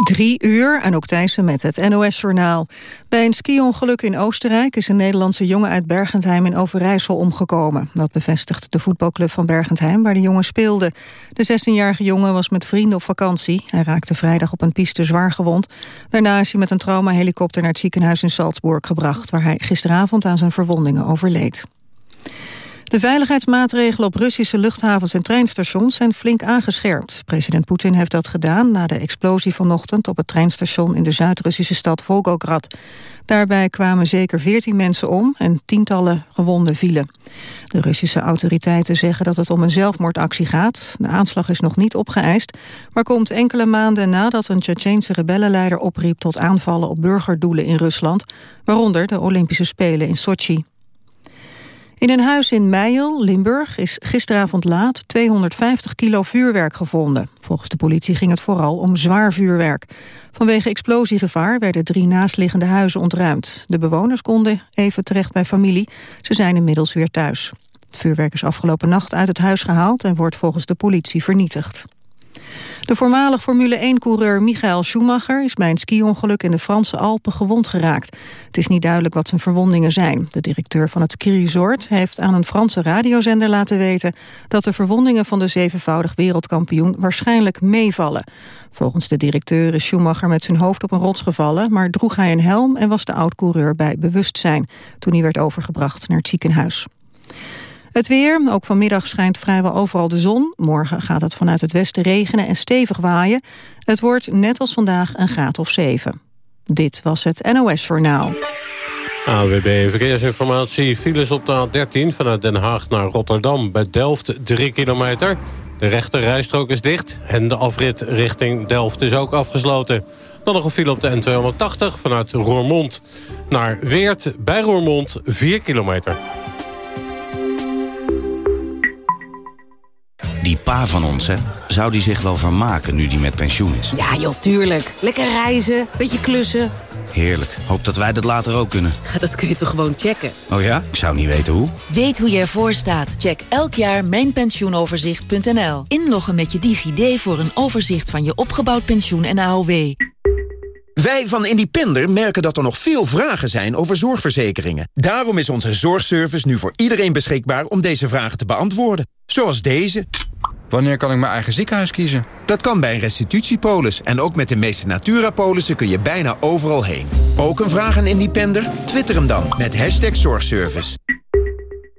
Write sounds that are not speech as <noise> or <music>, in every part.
Drie uur, en ook Thijssen met het NOS-journaal. Bij een ski-ongeluk in Oostenrijk is een Nederlandse jongen uit Bergentheim in Overijssel omgekomen. Dat bevestigt de voetbalclub van Bergentheim waar de jongen speelde. De 16-jarige jongen was met vrienden op vakantie. Hij raakte vrijdag op een piste zwaar gewond. Daarna is hij met een traumahelikopter naar het ziekenhuis in Salzburg gebracht... waar hij gisteravond aan zijn verwondingen overleed. De veiligheidsmaatregelen op Russische luchthavens en treinstations zijn flink aangescherpt. President Poetin heeft dat gedaan na de explosie vanochtend op het treinstation in de Zuid-Russische stad Volgograd. Daarbij kwamen zeker 14 mensen om en tientallen gewonden vielen. De Russische autoriteiten zeggen dat het om een zelfmoordactie gaat. De aanslag is nog niet opgeëist, maar komt enkele maanden nadat een Tsjetsjeense rebellenleider opriep tot aanvallen op burgerdoelen in Rusland, waaronder de Olympische Spelen in Sochi. In een huis in Meijel, Limburg, is gisteravond laat 250 kilo vuurwerk gevonden. Volgens de politie ging het vooral om zwaar vuurwerk. Vanwege explosiegevaar werden drie naastliggende huizen ontruimd. De bewoners konden even terecht bij familie. Ze zijn inmiddels weer thuis. Het vuurwerk is afgelopen nacht uit het huis gehaald... en wordt volgens de politie vernietigd. De voormalig Formule 1-coureur Michael Schumacher is bij een ski-ongeluk in de Franse Alpen gewond geraakt. Het is niet duidelijk wat zijn verwondingen zijn. De directeur van het ski-resort heeft aan een Franse radiozender laten weten dat de verwondingen van de zevenvoudig wereldkampioen waarschijnlijk meevallen. Volgens de directeur is Schumacher met zijn hoofd op een rots gevallen, maar droeg hij een helm en was de oud-coureur bij bewustzijn toen hij werd overgebracht naar het ziekenhuis. Het weer, ook vanmiddag schijnt vrijwel overal de zon. Morgen gaat het vanuit het westen regenen en stevig waaien. Het wordt net als vandaag een graad of 7. Dit was het NOS Journaal. AWB Verkeersinformatie. Files op de A13 vanuit Den Haag naar Rotterdam. Bij Delft 3 kilometer. De rechte rijstrook is dicht en de afrit richting Delft is ook afgesloten. Dan nog een file op de N280 vanuit Roermond naar Weert bij Roermond 4 kilometer. Die pa van ons, hè? Zou die zich wel vermaken nu die met pensioen is? Ja, joh, tuurlijk. Lekker reizen, beetje klussen. Heerlijk. Hoop dat wij dat later ook kunnen. Dat kun je toch gewoon checken? Oh ja? Ik zou niet weten hoe. Weet hoe je ervoor staat? Check elk jaar mijnpensioenoverzicht.nl. Inloggen met je DigiD voor een overzicht van je opgebouwd pensioen en AOW. Wij van Independer merken dat er nog veel vragen zijn over zorgverzekeringen. Daarom is onze zorgservice nu voor iedereen beschikbaar om deze vragen te beantwoorden. Zoals deze. Wanneer kan ik mijn eigen ziekenhuis kiezen? Dat kan bij een restitutiepolis. En ook met de meeste Natura-polissen kun je bijna overal heen. Ook een vraag aan Independer? Twitter hem dan met hashtag zorgservice.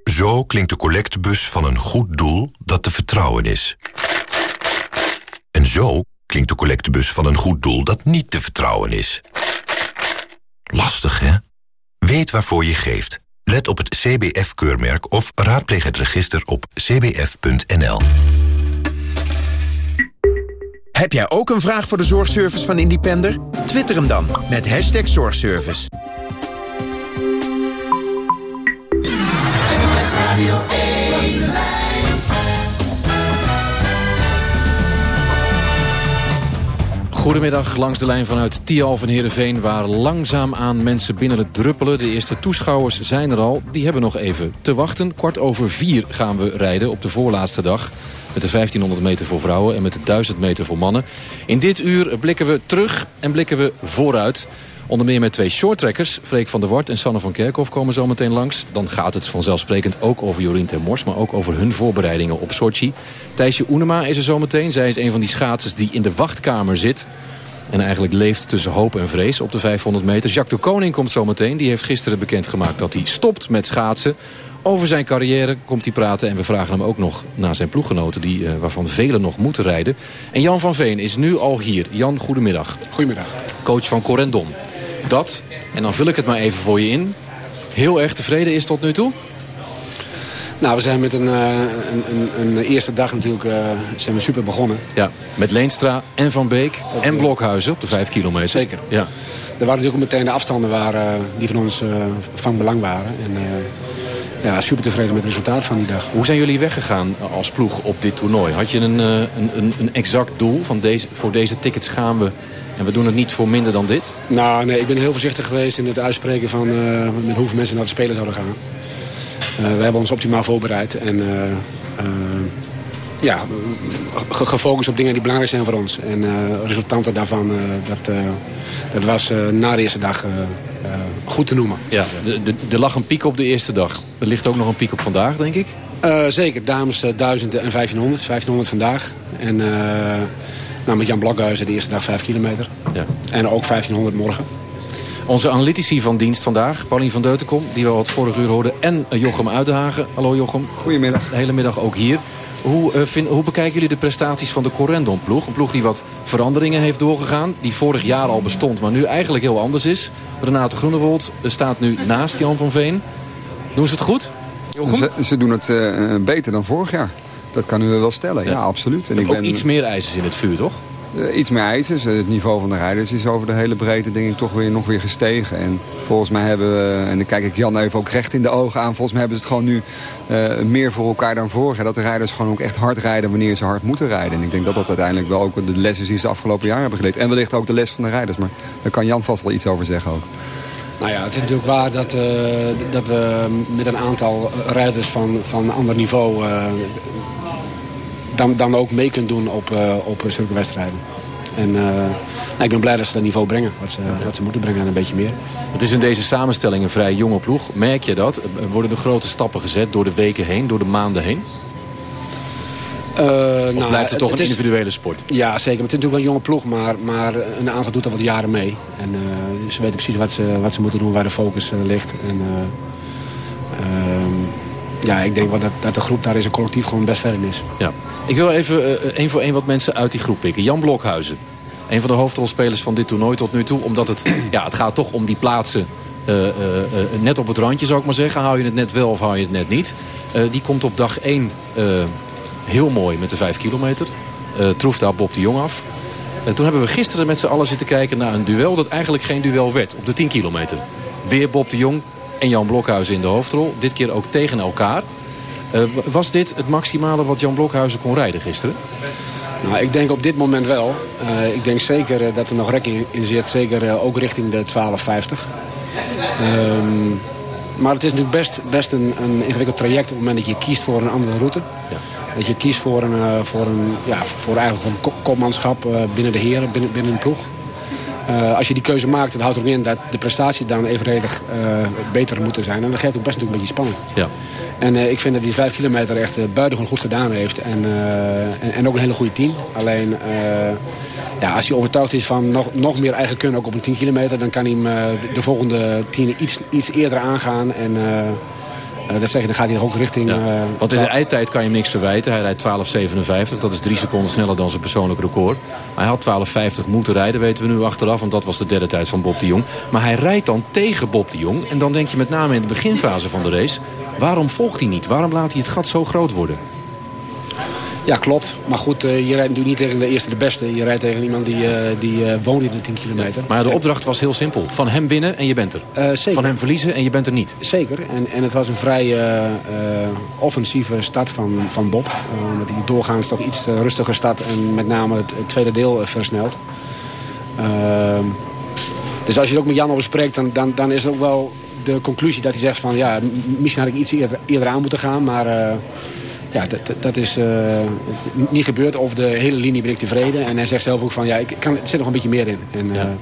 Zo klinkt de collectebus van een goed doel dat te vertrouwen is. En zo klinkt de collectebus van een goed doel dat niet te vertrouwen is. Lastig, hè? Weet waarvoor je geeft. Let op het CBF-keurmerk of raadpleeg het register op cbf.nl. Heb jij ook een vraag voor de zorgservice van Independer? Twitter hem dan met hashtag zorgservice. Goedemiddag, langs de lijn vanuit Tial van Heerenveen... waar langzaam aan mensen binnen het druppelen. De eerste toeschouwers zijn er al. Die hebben nog even te wachten. Kwart over vier gaan we rijden op de voorlaatste dag. Met de 1500 meter voor vrouwen en met de 1000 meter voor mannen. In dit uur blikken we terug en blikken we vooruit. Onder meer met twee shorttrekkers. Freek van der Wart en Sanne van Kerkhoff komen zo meteen langs. Dan gaat het vanzelfsprekend ook over Jorien ten Mors... maar ook over hun voorbereidingen op Sochi. Thijsje Oenema is er zo meteen. Zij is een van die schaatsers die in de wachtkamer zit... En eigenlijk leeft tussen hoop en vrees op de 500 meter. Jacques de Koning komt zo meteen. Die heeft gisteren bekendgemaakt dat hij stopt met schaatsen. Over zijn carrière komt hij praten. En we vragen hem ook nog naar zijn ploeggenoten... Die, uh, waarvan velen nog moeten rijden. En Jan van Veen is nu al hier. Jan, goedemiddag. Goedemiddag. Coach van Corendon. Dat, en dan vul ik het maar even voor je in... heel erg tevreden is tot nu toe? Nou, we zijn met een, uh, een, een, een, eerste dag natuurlijk uh, zijn we super begonnen. Ja, met Leenstra en Van Beek en Blokhuizen op de vijf kilometer. Zeker. Ja. Er waren natuurlijk ook meteen de afstanden waar, uh, die van ons van belang waren. En ja, super tevreden met het resultaat van die dag. Hoe zijn jullie weggegaan als ploeg op dit toernooi? Had je een, een, een, een exact doel van deze, voor deze tickets gaan we en we doen het niet voor minder dan dit? Nou, nee, ik ben heel voorzichtig geweest in het uitspreken van uh, met hoeveel mensen naar de Spelen zouden gaan. Uh, we hebben ons optimaal voorbereid. En uh, ja, gefocust op dingen die belangrijk zijn voor ons. En resultanten daarvan, dat, dat was na de eerste dag goed te noemen. Ja, er lag een piek op de eerste dag. Er ligt ook nog een piek op vandaag, denk ik? zeker, dames 1000 en 1500. 1500 vandaag. En nou, met Jan Blokhuizen de eerste dag 5 kilometer. Ja. En ook 1500 morgen. Onze analytici van dienst vandaag, Paulien van Deutenkom... die we al het vorige uur hoorden, en Jochem Uitdagen. Hallo Jochem. Goedemiddag. De hele middag ook hier. Hoe, uh, vind, hoe bekijken jullie de prestaties van de Corendon-ploeg? Een ploeg die wat veranderingen heeft doorgegaan. Die vorig jaar al bestond, maar nu eigenlijk heel anders is. Renate Groenewold staat nu naast Jan van Veen. Doen ze het goed? Ze, ze, doen het uh, beter dan vorig jaar. Dat kan u wel stellen, ja, absoluut. En ik ben iets meer ijzers in het vuur, toch? Uh, iets meer ijzers. Het niveau van de rijders is over de hele breedte denk ik toch weer nog weer gestegen. En volgens mij hebben we, en dan kijk ik Jan even ook recht in de ogen aan... volgens mij hebben ze het gewoon nu uh, meer voor elkaar dan vorig jaar. Dat de rijders gewoon ook echt hard rijden wanneer ze hard moeten rijden. En ik denk dat dat uiteindelijk wel ook de les is die ze de afgelopen jaren hebben geleerd. En wellicht ook de les van de rijders. Maar daar kan Jan vast wel iets over zeggen ook. Nou ja, het is natuurlijk waar dat, uh, dat we met een aantal rijders van, van ander niveau... Uh, dan, dan ook mee kunt doen op, uh, op zulke wedstrijden. En nou, ik ben blij dat ze dat niveau brengen. Wat ze, wat ze moeten brengen en een beetje meer. Het is in deze samenstelling een vrij jonge ploeg. Merk je dat? Worden er grote stappen gezet door de weken heen, door de maanden heen? Uh, nou, blijft het toch een individuele sport? Ja, zeker. het is natuurlijk wel een jonge ploeg, maar, maar een aantal doet al wat jaren mee. En uh, ze weten precies wat ze, wat ze moeten doen, waar de focus uh, ligt. En, ehm, ja, ik denk wel dat, dat de groep daar is een collectief gewoon best ver in is. Ja. Ik wil even één voor één wat mensen uit die groep pikken. Jan Blokhuizen. Een van de hoofdrolspelers van dit toernooi tot nu toe. Omdat het, <clears throat> ja, het gaat toch om die plaatsen uh, uh, net op het randje, zou ik maar zeggen. Hou je het net wel of hou je het net niet. die komt op dag 1 heel mooi met de 5 kilometer. troeft daar Bob de Jong af. toen hebben we gisteren met z'n allen zitten kijken naar een duel... dat eigenlijk geen duel werd op de 10 kilometer. Weer Bob de Jong en Jan Blokhuizen in de hoofdrol. Dit keer ook tegen elkaar. Uh, was dit het maximale wat Jan Blokhuizen kon rijden gisteren? Nou, ik denk op dit moment wel. Uh, ik denk zeker uh, dat er nog rek in, zit. Zeker ook richting de 12,50. Um, maar het is natuurlijk best, best een, een ingewikkeld traject... op het moment dat je kiest voor een andere route. Ja. Dat je kiest voor, een, voor, een, ja, voor eigenlijk een kopmanschap binnen de heren, binnen, binnen een ploeg. Uh, als je die keuze maakt, dan houdt het ook in dat de prestaties dan evenredig uh, beter moeten zijn. En dat geeft ook best natuurlijk een beetje spanning. Ja. En uh, ik vind dat die vijf kilometer echt buitengewoon goed gedaan heeft. En, en, en, ook een hele goede team. Alleen, ja, als hij overtuigd is van nog, nog meer eigen kunnen ook op een 10 kilometer... dan kan hij hem de, de, volgende tien iets, iets eerder aangaan. En dat zeg je, dan gaat hij ook richting... Ja. Uh, Want in de eindtijd kan je hem niks verwijten. Hij rijdt 12.57. Dat is drie seconden sneller dan zijn persoonlijk record. Hij had 12.50 moeten rijden, weten we nu achteraf. Want dat was de derde tijd van Bob de Jong. Maar hij rijdt dan tegen Bob de Jong. En dan denk je met name in de beginfase van de race... waarom volgt hij niet? Waarom laat hij het gat zo groot worden? Ja, klopt. Maar goed, uh, je rijdt natuurlijk niet tegen de eerste de beste. Je rijdt tegen iemand die, uh, die uh, woont in de 10 kilometer. maar de opdracht was heel simpel. Van hem winnen en je bent er. zeker. Van hem verliezen en je bent er niet. Zeker. En, en het was een vrij offensieve start van, van Bob. omdat hij doorgaans toch iets rustiger start. En met name het, het tweede deel versnelt. Ehm, dus als je het ook met Jan over spreekt, dan, dan, dan is het ook wel de conclusie dat hij zegt van... ja, misschien had ik iets eerder, eerder aan moeten gaan, maar ja, dat, dat is uh, niet gebeurd. Of de hele linie ben ik tevreden. En hij zegt zelf ook van, ja, ik kan, er zit nog een beetje meer in. En, ja.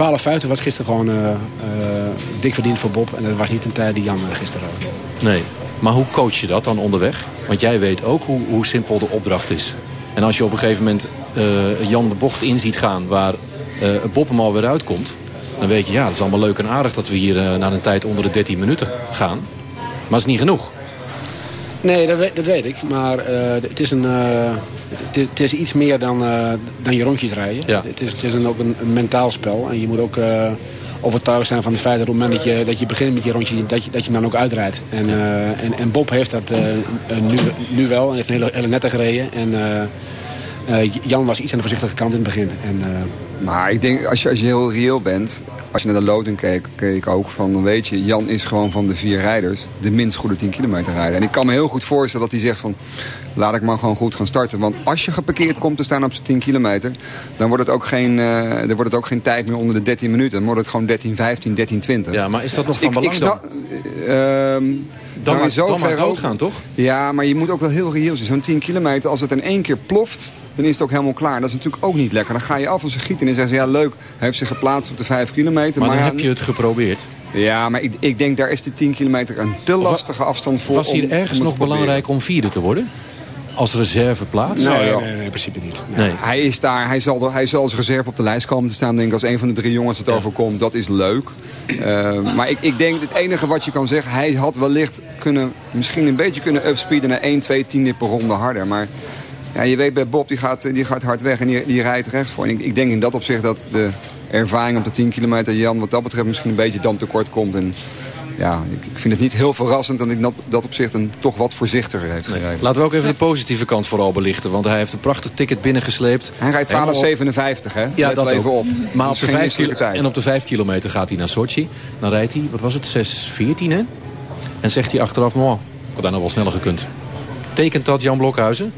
uh, 12,50 was gisteren gewoon uh, dik verdiend voor Bob. En dat was niet een tijd die Jan gisteren had. Nee, maar hoe coach je dat dan onderweg? Want jij weet ook hoe, hoe simpel de opdracht is. En als je op een gegeven moment Jan de bocht in ziet gaan... waar Bob hem alweer uitkomt... dan weet je, ja, het is allemaal leuk en aardig... dat we hier na een tijd onder de 13 minuten gaan. Maar het is niet genoeg. Nee, dat weet, dat weet ik. Maar uh, het, is een, uh, het, het, is iets meer dan, uh, dan je rondjes rijden. Ja. Het is, het is een, ook een, een, mentaal spel. En je moet ook overtuigd zijn van het feit dat op het moment dat je, dat je begint met je rondje... dat je, dat je dan ook uitrijdt. En, en, en Bob heeft dat nu, nu wel. En heeft een hele, hele nette gereden. En Jan was iets aan de voorzichtige kant in het begin. En, maar ik denk, als je, als je heel reëel bent... Als je naar de loting keek, keek ook van, dan weet je... Jan is gewoon van de vier rijders de minst goede 10 kilometer rijden. En ik kan me heel goed voorstellen dat hij zegt van... laat ik maar gewoon goed gaan starten. Want als je geparkeerd komt te staan op zijn 10 kilometer... dan wordt het ook geen, uh, dan wordt het ook geen tijd meer onder de 13 minuten. Dan wordt het gewoon 13, 15, 13, 20. Ja, maar is dat nog van belang ik, uh, Dan nou, maar, zo dan maar ver doodgaan, ook- toch? Ja, maar je moet ook wel heel reëel zijn. Zo'n 10 kilometer, als het in één keer ploft, dan is het ook helemaal klaar. Dat is natuurlijk ook niet lekker. Dan ga je af als een gieten en dan zeggen ze, ja leuk, hij heeft zich geplaatst op de 5 kilometer. Maar dan ja, heb je het geprobeerd. Ja, maar ik, ik denk daar is de 10 kilometer een te lastige afstand voor. Was hier om- ergens om nog belangrijk om vierde te worden? Als reserveplaats? Nou, nee, nee, nee, in principe niet. Nee. Hij is daar, hij zal, er- hij zal als reserve op de lijst komen te staan. Denk ik, als een van de drie jongens het overkomt. Dat is leuk. Eh, maar ik, ik denk het enige wat je kan zeggen. Hij had wellicht kunnen, misschien een beetje kunnen upspeeden naar 1, 2 tiende per ronde harder. Maar ja, je weet bij Bob, die gaat, die gaat hard weg en die, die rijdt recht voor. En ik, ik denk in dat opzicht dat de ervaring op de 10 kilometer Jan wat dat betreft misschien een beetje dan tekort komt. En ja, ik, ik vind het niet heel verrassend dat ik dat, dat opzicht een toch wat voorzichtiger heeft gereden. Laten we ook even de positieve kant vooral belichten. Want hij heeft een prachtig ticket binnengesleept. Hij rijdt Helemaal op- 12,57 hè? Ja, Let dat even ook. op. Maar op de geen 5 misselijke kilo- tijd. en op de 5 kilometer gaat hij naar Sochi. Dan rijdt hij, wat was het, 6,14 hè? En zegt hij achteraf, nou, ik had daar nog wel sneller gekund. Tekent dat Jan Blokhuizen?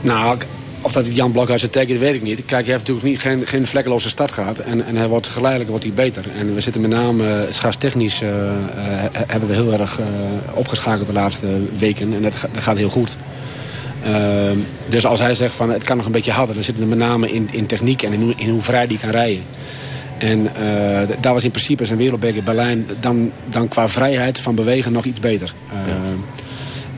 Nou, of dat Jan Blokhuis het tekent, weet ik niet. Kijk, hij heeft natuurlijk niet, geen, geen vlekkeloze start gehad. En, en hij wordt geleidelijk wordt beter. En we zitten met name uh, schaarstechnisch... eh, eh, hebben we heel erg eh, opgeschakeld de laatste weken. En dat, dat gaat heel goed. Ehm, dus als hij zegt van het kan nog een beetje harder... dan zit het met name in, in techniek en in, hoe- hoe vrij die kan rijden. En eh, daar was in principe zijn wereldbeker Berlijn... Dan, dan qua vrijheid van bewegen nog iets beter. Ehm,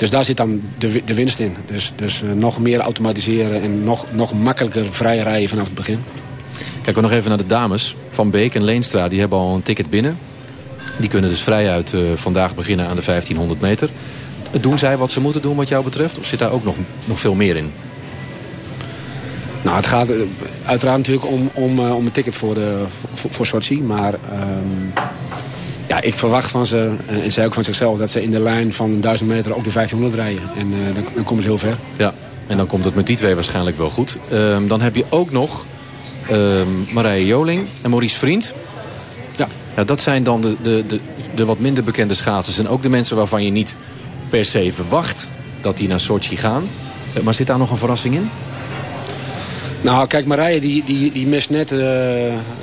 Dus daar zit dan de, de winst in. Dus, dus eh, nog meer automatiseren en nog, nog makkelijker vrij rijden vanaf het begin. Kijken we nog even naar de dames. Van Beek en Leenstra die hebben al een ticket binnen. Die kunnen dus vrijuit eh vandaag beginnen aan de 1500 meter. Doen zij wat ze moeten doen wat jou betreft? Of zit daar ook nog, nog veel meer in? Nou, het gaat eh, uiteraard natuurlijk om, om, om een ticket voor, de, voor, voor Sochi. Maar ehm, ja, ik verwacht van ze, en, en zij ook van zichzelf... dat ze in de lijn van 1000 meter ook de 1500 rijden. En eh, dan, dan komen ze heel ver. Ja, en dan komt het met die twee waarschijnlijk wel goed. Ehm, dan heb je ook nog ehm, Marije Joling en Maurice Vriend. Ja. ja dat zijn dan de, de, de, de wat minder bekende schaatsers. En ook de mensen waarvan je niet per se verwacht dat die naar Sochi gaan. Eh, Maar zit daar nog een verrassing in? Nou, kijk, Marije die, die, die mist net... eh,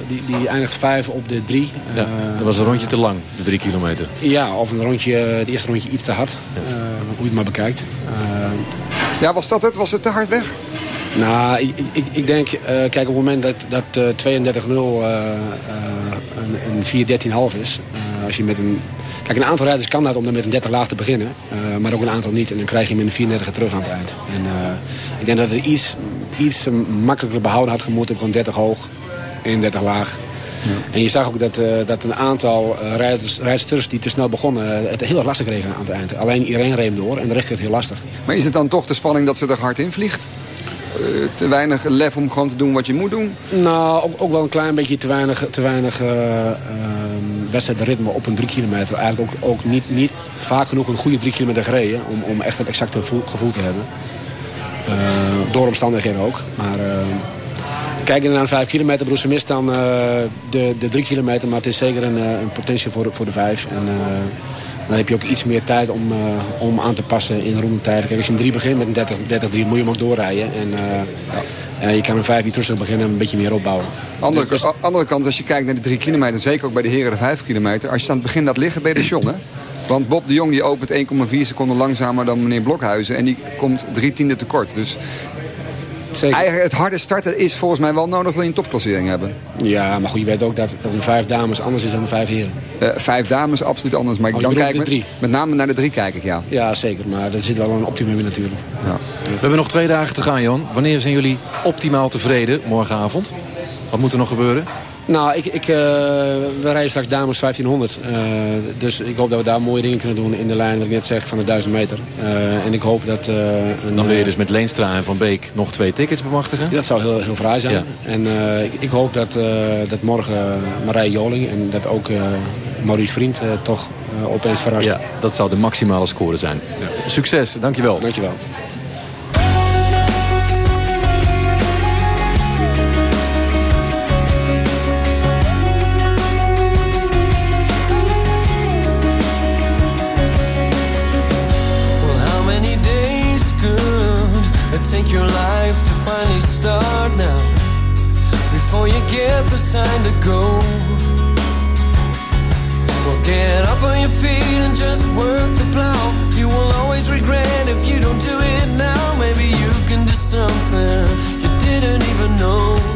die, die eindigt vijf op de drie. Ja, Eh, dat was een rondje te lang, de drie kilometer. Ja, of een rondje, het eerste rondje iets te hard. eh, hoe je het maar bekijkt. Eh, Ja, was dat het? Was het te hard weg? nou, ik, ik, ik denk, eh, kijk, op het moment dat, dat eh 32-0 eh, eh, een, een 4-13,5 is. eh, als je met een, kijk, een aantal rijders kan dat om dan met een 30 laag te beginnen. eh, maar ook een aantal niet. En dan krijg je hem in een 34 terug aan het eind. En eh, ik denk dat het iets, iets makkelijker behouden had gemoeten. Gewoon 30 hoog, 31 laag. En je zag ook dat, eh, dat een aantal rijders, rijdsters die te snel begonnen... het heel erg lastig kregen aan het eind. Alleen iedereen reed door en de kreeg het heel lastig. Maar is het dan toch de spanning dat ze er hard in vliegt? Te weinig lef om gewoon te doen wat je moet doen? Nou, ook, ook wel een klein beetje te weinig, te weinig eh, ehm, wedstrijdritme op een drie kilometer. Eigenlijk ook, ook niet, niet vaak genoeg een goede drie kilometer gereden... om, om echt het exacte gevoel, te hebben. Eh, door omstandigheden ook. Maar uh, naar een vijf kilometer. Broer, ze mist dan eh, de, de drie kilometer. Maar het is zeker een, een potentie voor, voor de vijf. En dan heb je ook iets meer tijd om, om aan te passen in rondetijden. Kijk, als je een 3 begint met een 30, 30 3 moet je hem ook doorrijden. En eh, je kan een 5 iets rustig beginnen en een beetje meer opbouwen. Andere, a- andere kant, als je kijkt naar de drie kilometer... zeker ook bij de heren de vijf kilometer... als je aan het begin laat liggen, ben je de John, hè? Want Bob de Jong die opent 1,4 seconden langzamer dan meneer Blokhuizen... en die komt drie tiende tekort. Dus eigenlijk het harde starten is volgens mij wel nodig... wil je een topklassering hebben. Ja, maar goed, je weet ook dat, dat een vijf dames anders is dan een vijf heren. Eh, vijf dames, absoluut anders. Maar Oh, je dan kijk ik de met, drie? met name naar de drie kijk ik, ja. Ja, zeker. Maar er zit wel een optimum in natuurlijk. Ja. We hebben nog twee dagen te gaan, Jan. Wanneer zijn jullie optimaal tevreden morgenavond? Wat moet er nog gebeuren? Nou, ik, ik, eh, we rijden straks dames 1500. eh, dus ik hoop dat we daar mooie dingen kunnen doen in de lijn, wat ik net zeg, van de 1000 meter. Eh, en ik hoop dat... een, Dan wil je dus met Leenstra en Van Beek nog twee tickets bemachtigen? Dat zou heel, heel fraai zijn. Ja. En ik, ik hoop dat, dat morgen Marije Joling en dat ook Maurice Vriend toch opeens verrast. Ja, dat zou de maximale score zijn. Succes, dankjewel. Dankjewel. Get the sign to go. Well, get up on your feet and just work the plow. You will always regret if you don't do it now. Maybe you can do something you didn't even know.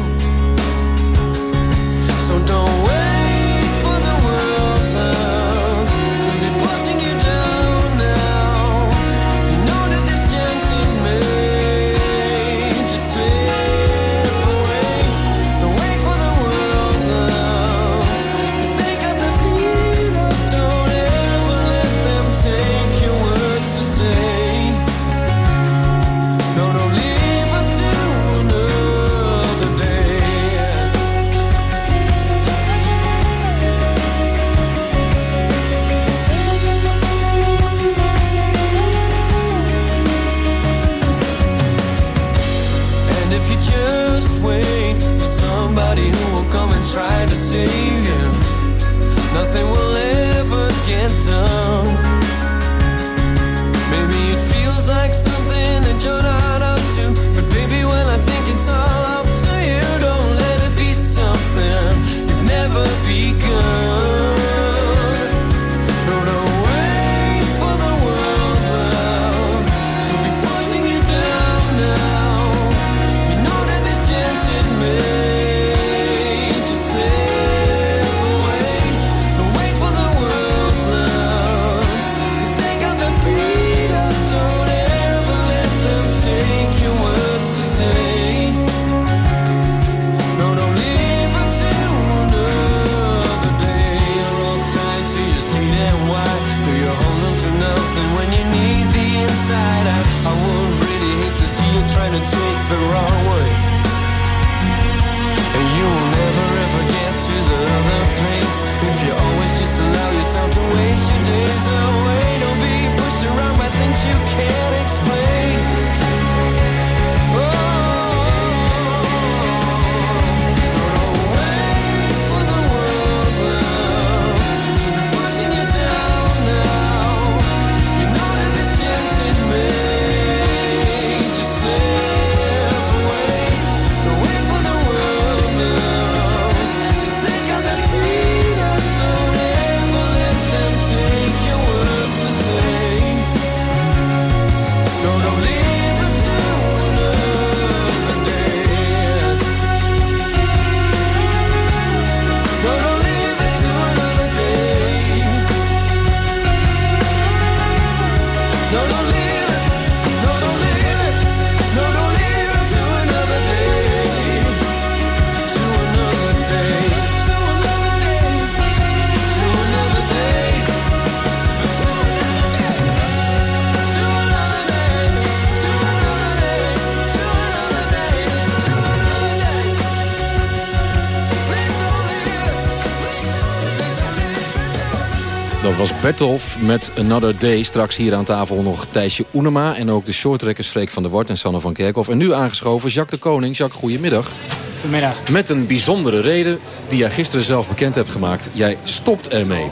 Bertolf met Another Day. Straks hier aan tafel nog Thijsje Oenema... en ook de shortrekkers Freek van der Wart en Sanne van Kerkhoff. En nu aangeschoven Jacques de Koning. Jacques, goedemiddag. Goedemiddag. Met een bijzondere reden die jij gisteren zelf bekend hebt gemaakt. Jij stopt ermee.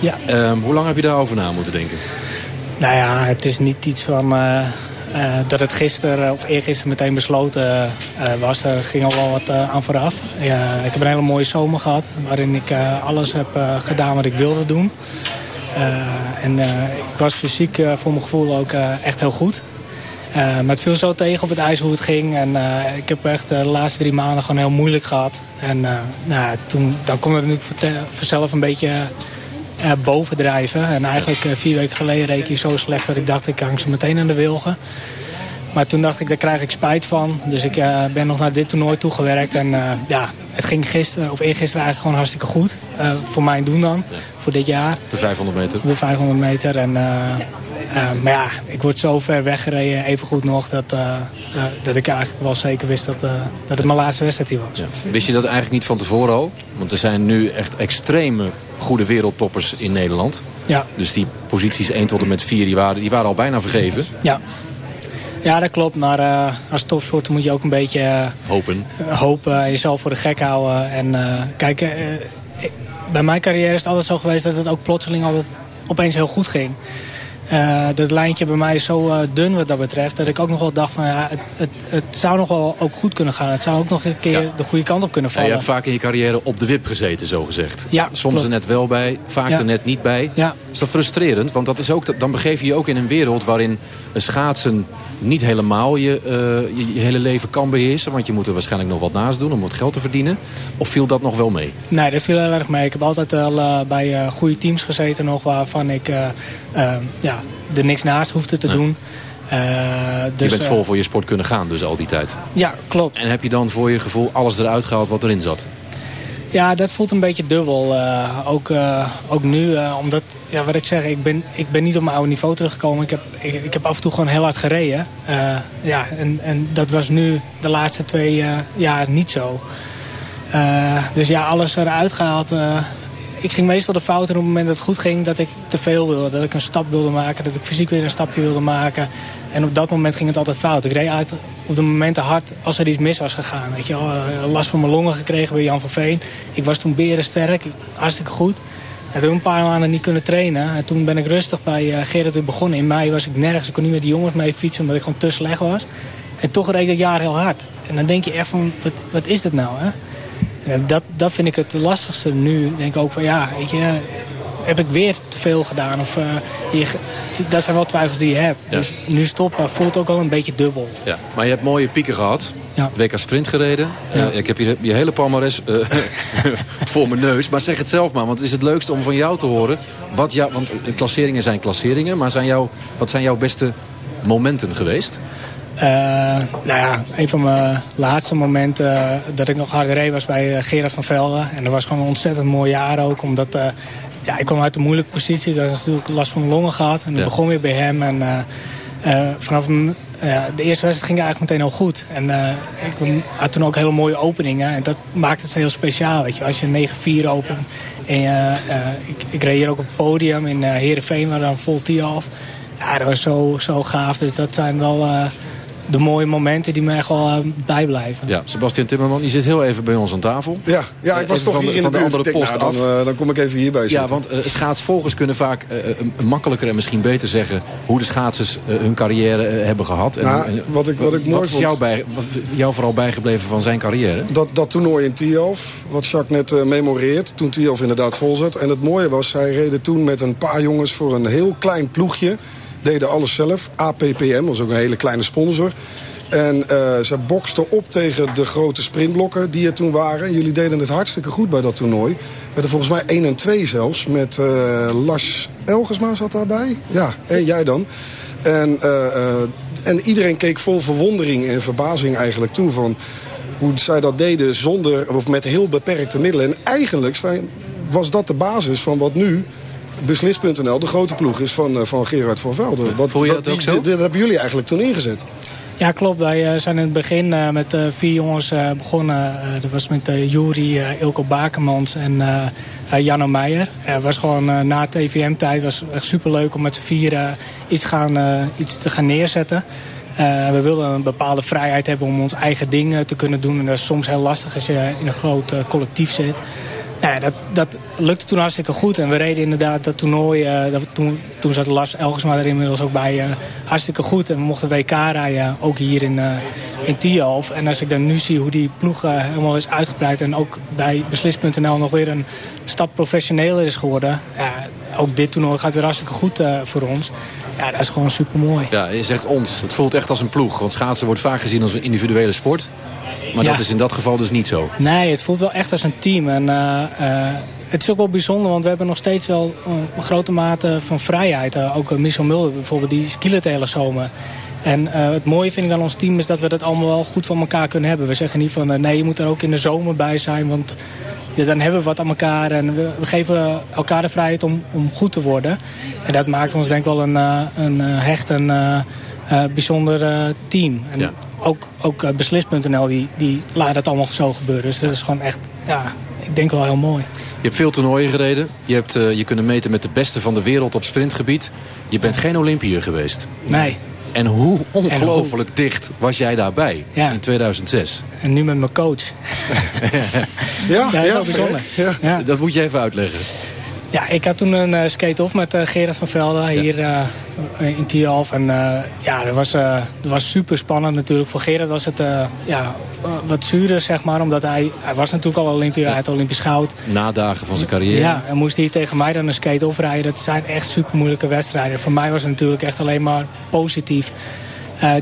Ja. Ehm, hoe lang heb je daarover na moeten denken? Nou ja, het is niet iets van... eh, eh, dat het gisteren of eergisteren meteen besloten eh, was. Er ging al wel wat eh, aan vooraf. Ja, ik heb een hele mooie zomer gehad. Waarin ik eh, alles heb eh, gedaan wat ik wilde doen. Eh, en eh, ik was fysiek eh, voor mijn gevoel ook echt heel goed. Maar het viel zo tegen op het ijs hoe het ging. En ik heb echt de laatste drie maanden gewoon heel moeilijk gehad. En nou, toen, dan kon het natuurlijk vanzelf een beetje bovendrijven. En eigenlijk vier weken geleden reed ik zo slecht dat ik dacht ik hang ze meteen aan de wilgen. Maar toen dacht ik, daar krijg ik spijt van. Dus ik eh, ben nog naar dit toernooi toegewerkt. En eh, ja, het ging gisteren, of eergisteren eigenlijk gewoon hartstikke goed. Eh, voor mijn doen dan, voor dit jaar. De 500 meter. De 500 meter. En, maar ja, ik word zo ver weggereden, even goed nog, dat, dat ik eigenlijk wel zeker wist dat, dat het mijn laatste wedstrijd hier was. Wist je dat eigenlijk niet van tevoren al? Want er zijn nu echt extreme goede wereldtoppers in Nederland. Ja. Dus die posities 1 tot en met 4 die waren, die waren al bijna vergeven. Ja. Ja, dat klopt. Maar eh, als topsporter moet je ook een beetje eh, Hopen. hopen en jezelf voor de gek houden. En eh, kijk, eh, bij mijn carrière is het altijd zo geweest dat het ook plotseling altijd opeens heel goed ging. Eh, dat lijntje bij mij is zo eh, dun wat dat betreft... dat ik ook nog wel dacht van ja, het, het, het zou nog wel ook goed kunnen gaan. Het zou ook nog een keer de goede kant op kunnen Ja, vallen. je hebt vaak in je carrière op de wip gezeten, zo gezegd. Ja, Soms klopt. er net wel bij, vaak Ja. er net niet bij. Ja. Is dat frustrerend? Want dat is ook, dan begeef je je ook in een wereld waarin een schaatsen niet helemaal je, eh, je, je hele leven kan beheersen. Want je moet er waarschijnlijk nog wat naast doen om wat geld te verdienen. Of viel dat nog wel mee? Nee, dat viel heel erg mee. Ik heb altijd wel bij goede teams gezeten nog... waarvan ik eh, ja, er niks naast hoefde te Nee. doen. Eh, je dus, bent eh, vol voor je sport kunnen gaan dus al die tijd. Ja, klopt. En heb je dan voor je gevoel alles eruit gehaald wat erin zat? Ja, dat voelt een beetje dubbel. eh, ook, ook nu, omdat, ja, wat ik zeg, ik ben, ik ben niet op mijn oude niveau teruggekomen. Ik heb, ik, ik heb af en toe gewoon heel hard gereden. Ja, en, en dat was nu de laatste twee jaar niet zo. Dus ja, alles eruit gehaald. Ik ging meestal de fout in op het moment dat het goed ging... dat ik te veel wilde, dat ik een stap wilde maken... dat ik fysiek weer een stapje wilde maken. En op dat moment ging het altijd fout. Ik reed uit op de momenten hard als er iets mis was gegaan. Weet je. Eh, last van mijn longen gekregen bij Jan van Veen. Ik was toen berensterk, hartstikke goed. En toen een paar maanden niet kunnen trainen. En toen ben ik rustig bij eh, Gerard weer begonnen. In mei was ik nergens. Ik kon niet met die jongens mee fietsen omdat ik gewoon te slecht was. En toch reed ik dat jaar heel hard. En dan denk je echt van, wat, wat is dit nou? Hè? Dat, dat vind ik het lastigste nu. Denk ik ook van, ja, weet je, heb ik weer te veel gedaan? Of, je, dat zijn wel twijfels die je hebt. Ja. Dus nu stoppen voelt ook wel een beetje dubbel. Ja. Maar je hebt mooie pieken gehad. Ja. WK Sprint gereden. Ja. Eh, ik heb hier je hele palmares eh, <laughs> voor mijn neus. Maar zeg het zelf maar, want het is het leukste om van jou te horen. Wat jou, want klasseringen zijn klasseringen. Maar zijn jou, wat zijn jouw beste momenten geweest? Eh, nou ja, een van mijn laatste momenten eh, dat ik nog hard reed was bij eh, Gerard van Velden. En dat was gewoon een ontzettend mooi jaar ook. Omdat ja, ik kwam uit een moeilijke positie. Ik had natuurlijk last van mijn longen gehad. En ik Ja. begon weer bij hem. En vanaf m- ja, de eerste wedstrijd ging eigenlijk meteen al goed. En eh, ik had toen ook hele mooie openingen. En dat maakt het heel speciaal. Weet je. Als je 9-4 opent. En ik, ik reed hier ook op het podium in eh Heerenveen. waar dan vol af. Ja, dat was zo, zo gaaf. Dus dat zijn wel de mooie momenten die me echt wel eh, bijblijven. Ja, Sebastian Timmerman, die zit heel even bij ons aan tafel. Ja, ja ik was Even toch van hier de- in de van de buurt. andere denk, post nou, dan, af. eh, dan kom ik even hierbij zitten. Ja, want eh, schaatsvolgers kunnen vaak makkelijker en misschien beter zeggen... hoe de schaatsers hun carrière hebben gehad. En, Nou, en- wat ik- wat ik mooi is jou, bij, wat jou vooral bijgebleven van zijn carrière? Dat, dat toernooi in Tialf, wat Jacques net eh, memoreert, toen Tialf inderdaad vol zat. En het mooie was, zij reden toen met een paar jongens voor een heel klein ploegje. Deden alles zelf. APPM was ook een hele kleine sponsor. En eh, ze boksten op tegen de grote sprintblokken die er toen waren. En jullie deden het hartstikke goed bij dat toernooi. We hadden volgens mij 1 en 2 zelfs. Met eh Lars Elgersma zat daarbij. Ja, en jij dan. En, eh, en iedereen keek vol verwondering en verbazing eigenlijk toe van hoe zij dat deden zonder of met heel beperkte middelen. En eigenlijk was dat de basis van wat nu Beslis.nl de grote ploeg is van, eh, van Gerard van Velden. Wat, Voel je dat ook zo? Dit hebben jullie eigenlijk toen ingezet. Ja, klopt. Wij eh, zijn in het begin eh, met eh, vier jongens eh, begonnen. Eh, dat was met Juri, Ilko Bakemans en Janno Meijer. Het was gewoon na TVM-tijd was echt superleuk om met z'n vieren iets, gaan, iets te gaan neerzetten. Eh, we wilden een bepaalde vrijheid hebben om ons eigen dingen te kunnen doen. En dat is soms heel lastig als je in een groot collectief zit. Nou ja, dat, dat lukte toen hartstikke goed. En we reden inderdaad dat toernooi. eh, dat, toen, toen zat Lars Elgersma er inmiddels ook bij. eh, hartstikke goed. En we mochten WK rijden. Ook hier in, eh in. En als ik dan nu zie hoe die ploeg eh, helemaal is uitgebreid. En ook bij Beslis.nl nog weer een stap professioneler is geworden. Ja, ook dit toernooi gaat weer hartstikke goed eh, voor ons. Ja, dat is gewoon super mooi. Ja, je zegt ons. Het voelt echt als een ploeg. Want schaatsen wordt vaak gezien als een individuele sport. Maar Ja. dat is in dat geval dus niet zo. Nee, het voelt wel echt als een team. En eh, eh, het is ook wel bijzonder, want we hebben nog steeds wel eh, een grote mate van vrijheid. Ook uh, Michel Mulder bijvoorbeeld, die skillet de hele zomer. En het mooie vind ik aan ons team is dat we dat allemaal wel goed van elkaar kunnen hebben. We zeggen niet van nee, je moet er ook in de zomer bij zijn, want ja, dan hebben we wat aan elkaar. En we, we geven elkaar de vrijheid om, om goed te worden. En dat maakt ons denk ik wel een, eh, een hecht en bijzonder eh, team. En Ja. ook, ook eh, Beslis.nl die, die laat het allemaal zo gebeuren. Dus dat is gewoon echt, ja, ik denk wel heel mooi. Je hebt veel toernooien gereden. Je hebt eh, je kunnen meten met de beste van de wereld op sprintgebied. Je bent geen Olympiër geweest. Nee. En hoe ongelooflijk dicht was jij daarbij Ja. in 2006? En nu met mijn coach. <laughs> Ja, ja. Ja. Dat moet je even uitleggen. Ja, ik had toen een uh, skate-off met uh, Gerard van Velden hier uh, in Tialf. En ja, dat was, dat was super spannend natuurlijk. Voor Gerard was het ja, wat zuurder, zeg maar. Omdat hij, hij was natuurlijk al Olympisch, hij had Olympisch goud. Nadagen van zijn carrière. Ja, en moest hij tegen mij dan een skate-off rijden. Dat zijn echt super moeilijke wedstrijden. Voor mij was het natuurlijk echt alleen maar positief.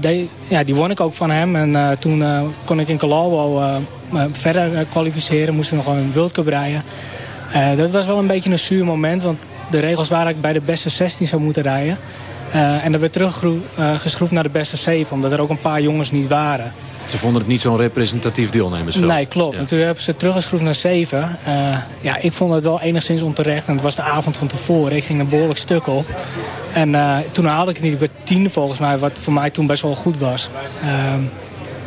Die, ja, die won ik ook van hem. En toen kon ik in Colombo verder kwalificeren. Moest ik nog een World Cup rijden. Uh, dat was wel een beetje een zuur moment, want de regels waren dat ik bij de beste 16 zou moeten rijden. Uh, en dat werd teruggeschroefd naar de beste 7, omdat er ook een paar jongens niet waren. Ze vonden het niet zo'n representatief deelnemersveld. Nee, klopt. Ja. En toen hebben ze teruggeschroefd naar 7. Uh, ja, ik vond het wel enigszins onterecht. En het was de avond van tevoren. Ik ging een behoorlijk stuk op. En uh, toen haalde ik het niet. Ik werd tiende volgens mij, wat voor mij toen best wel goed was. Uh,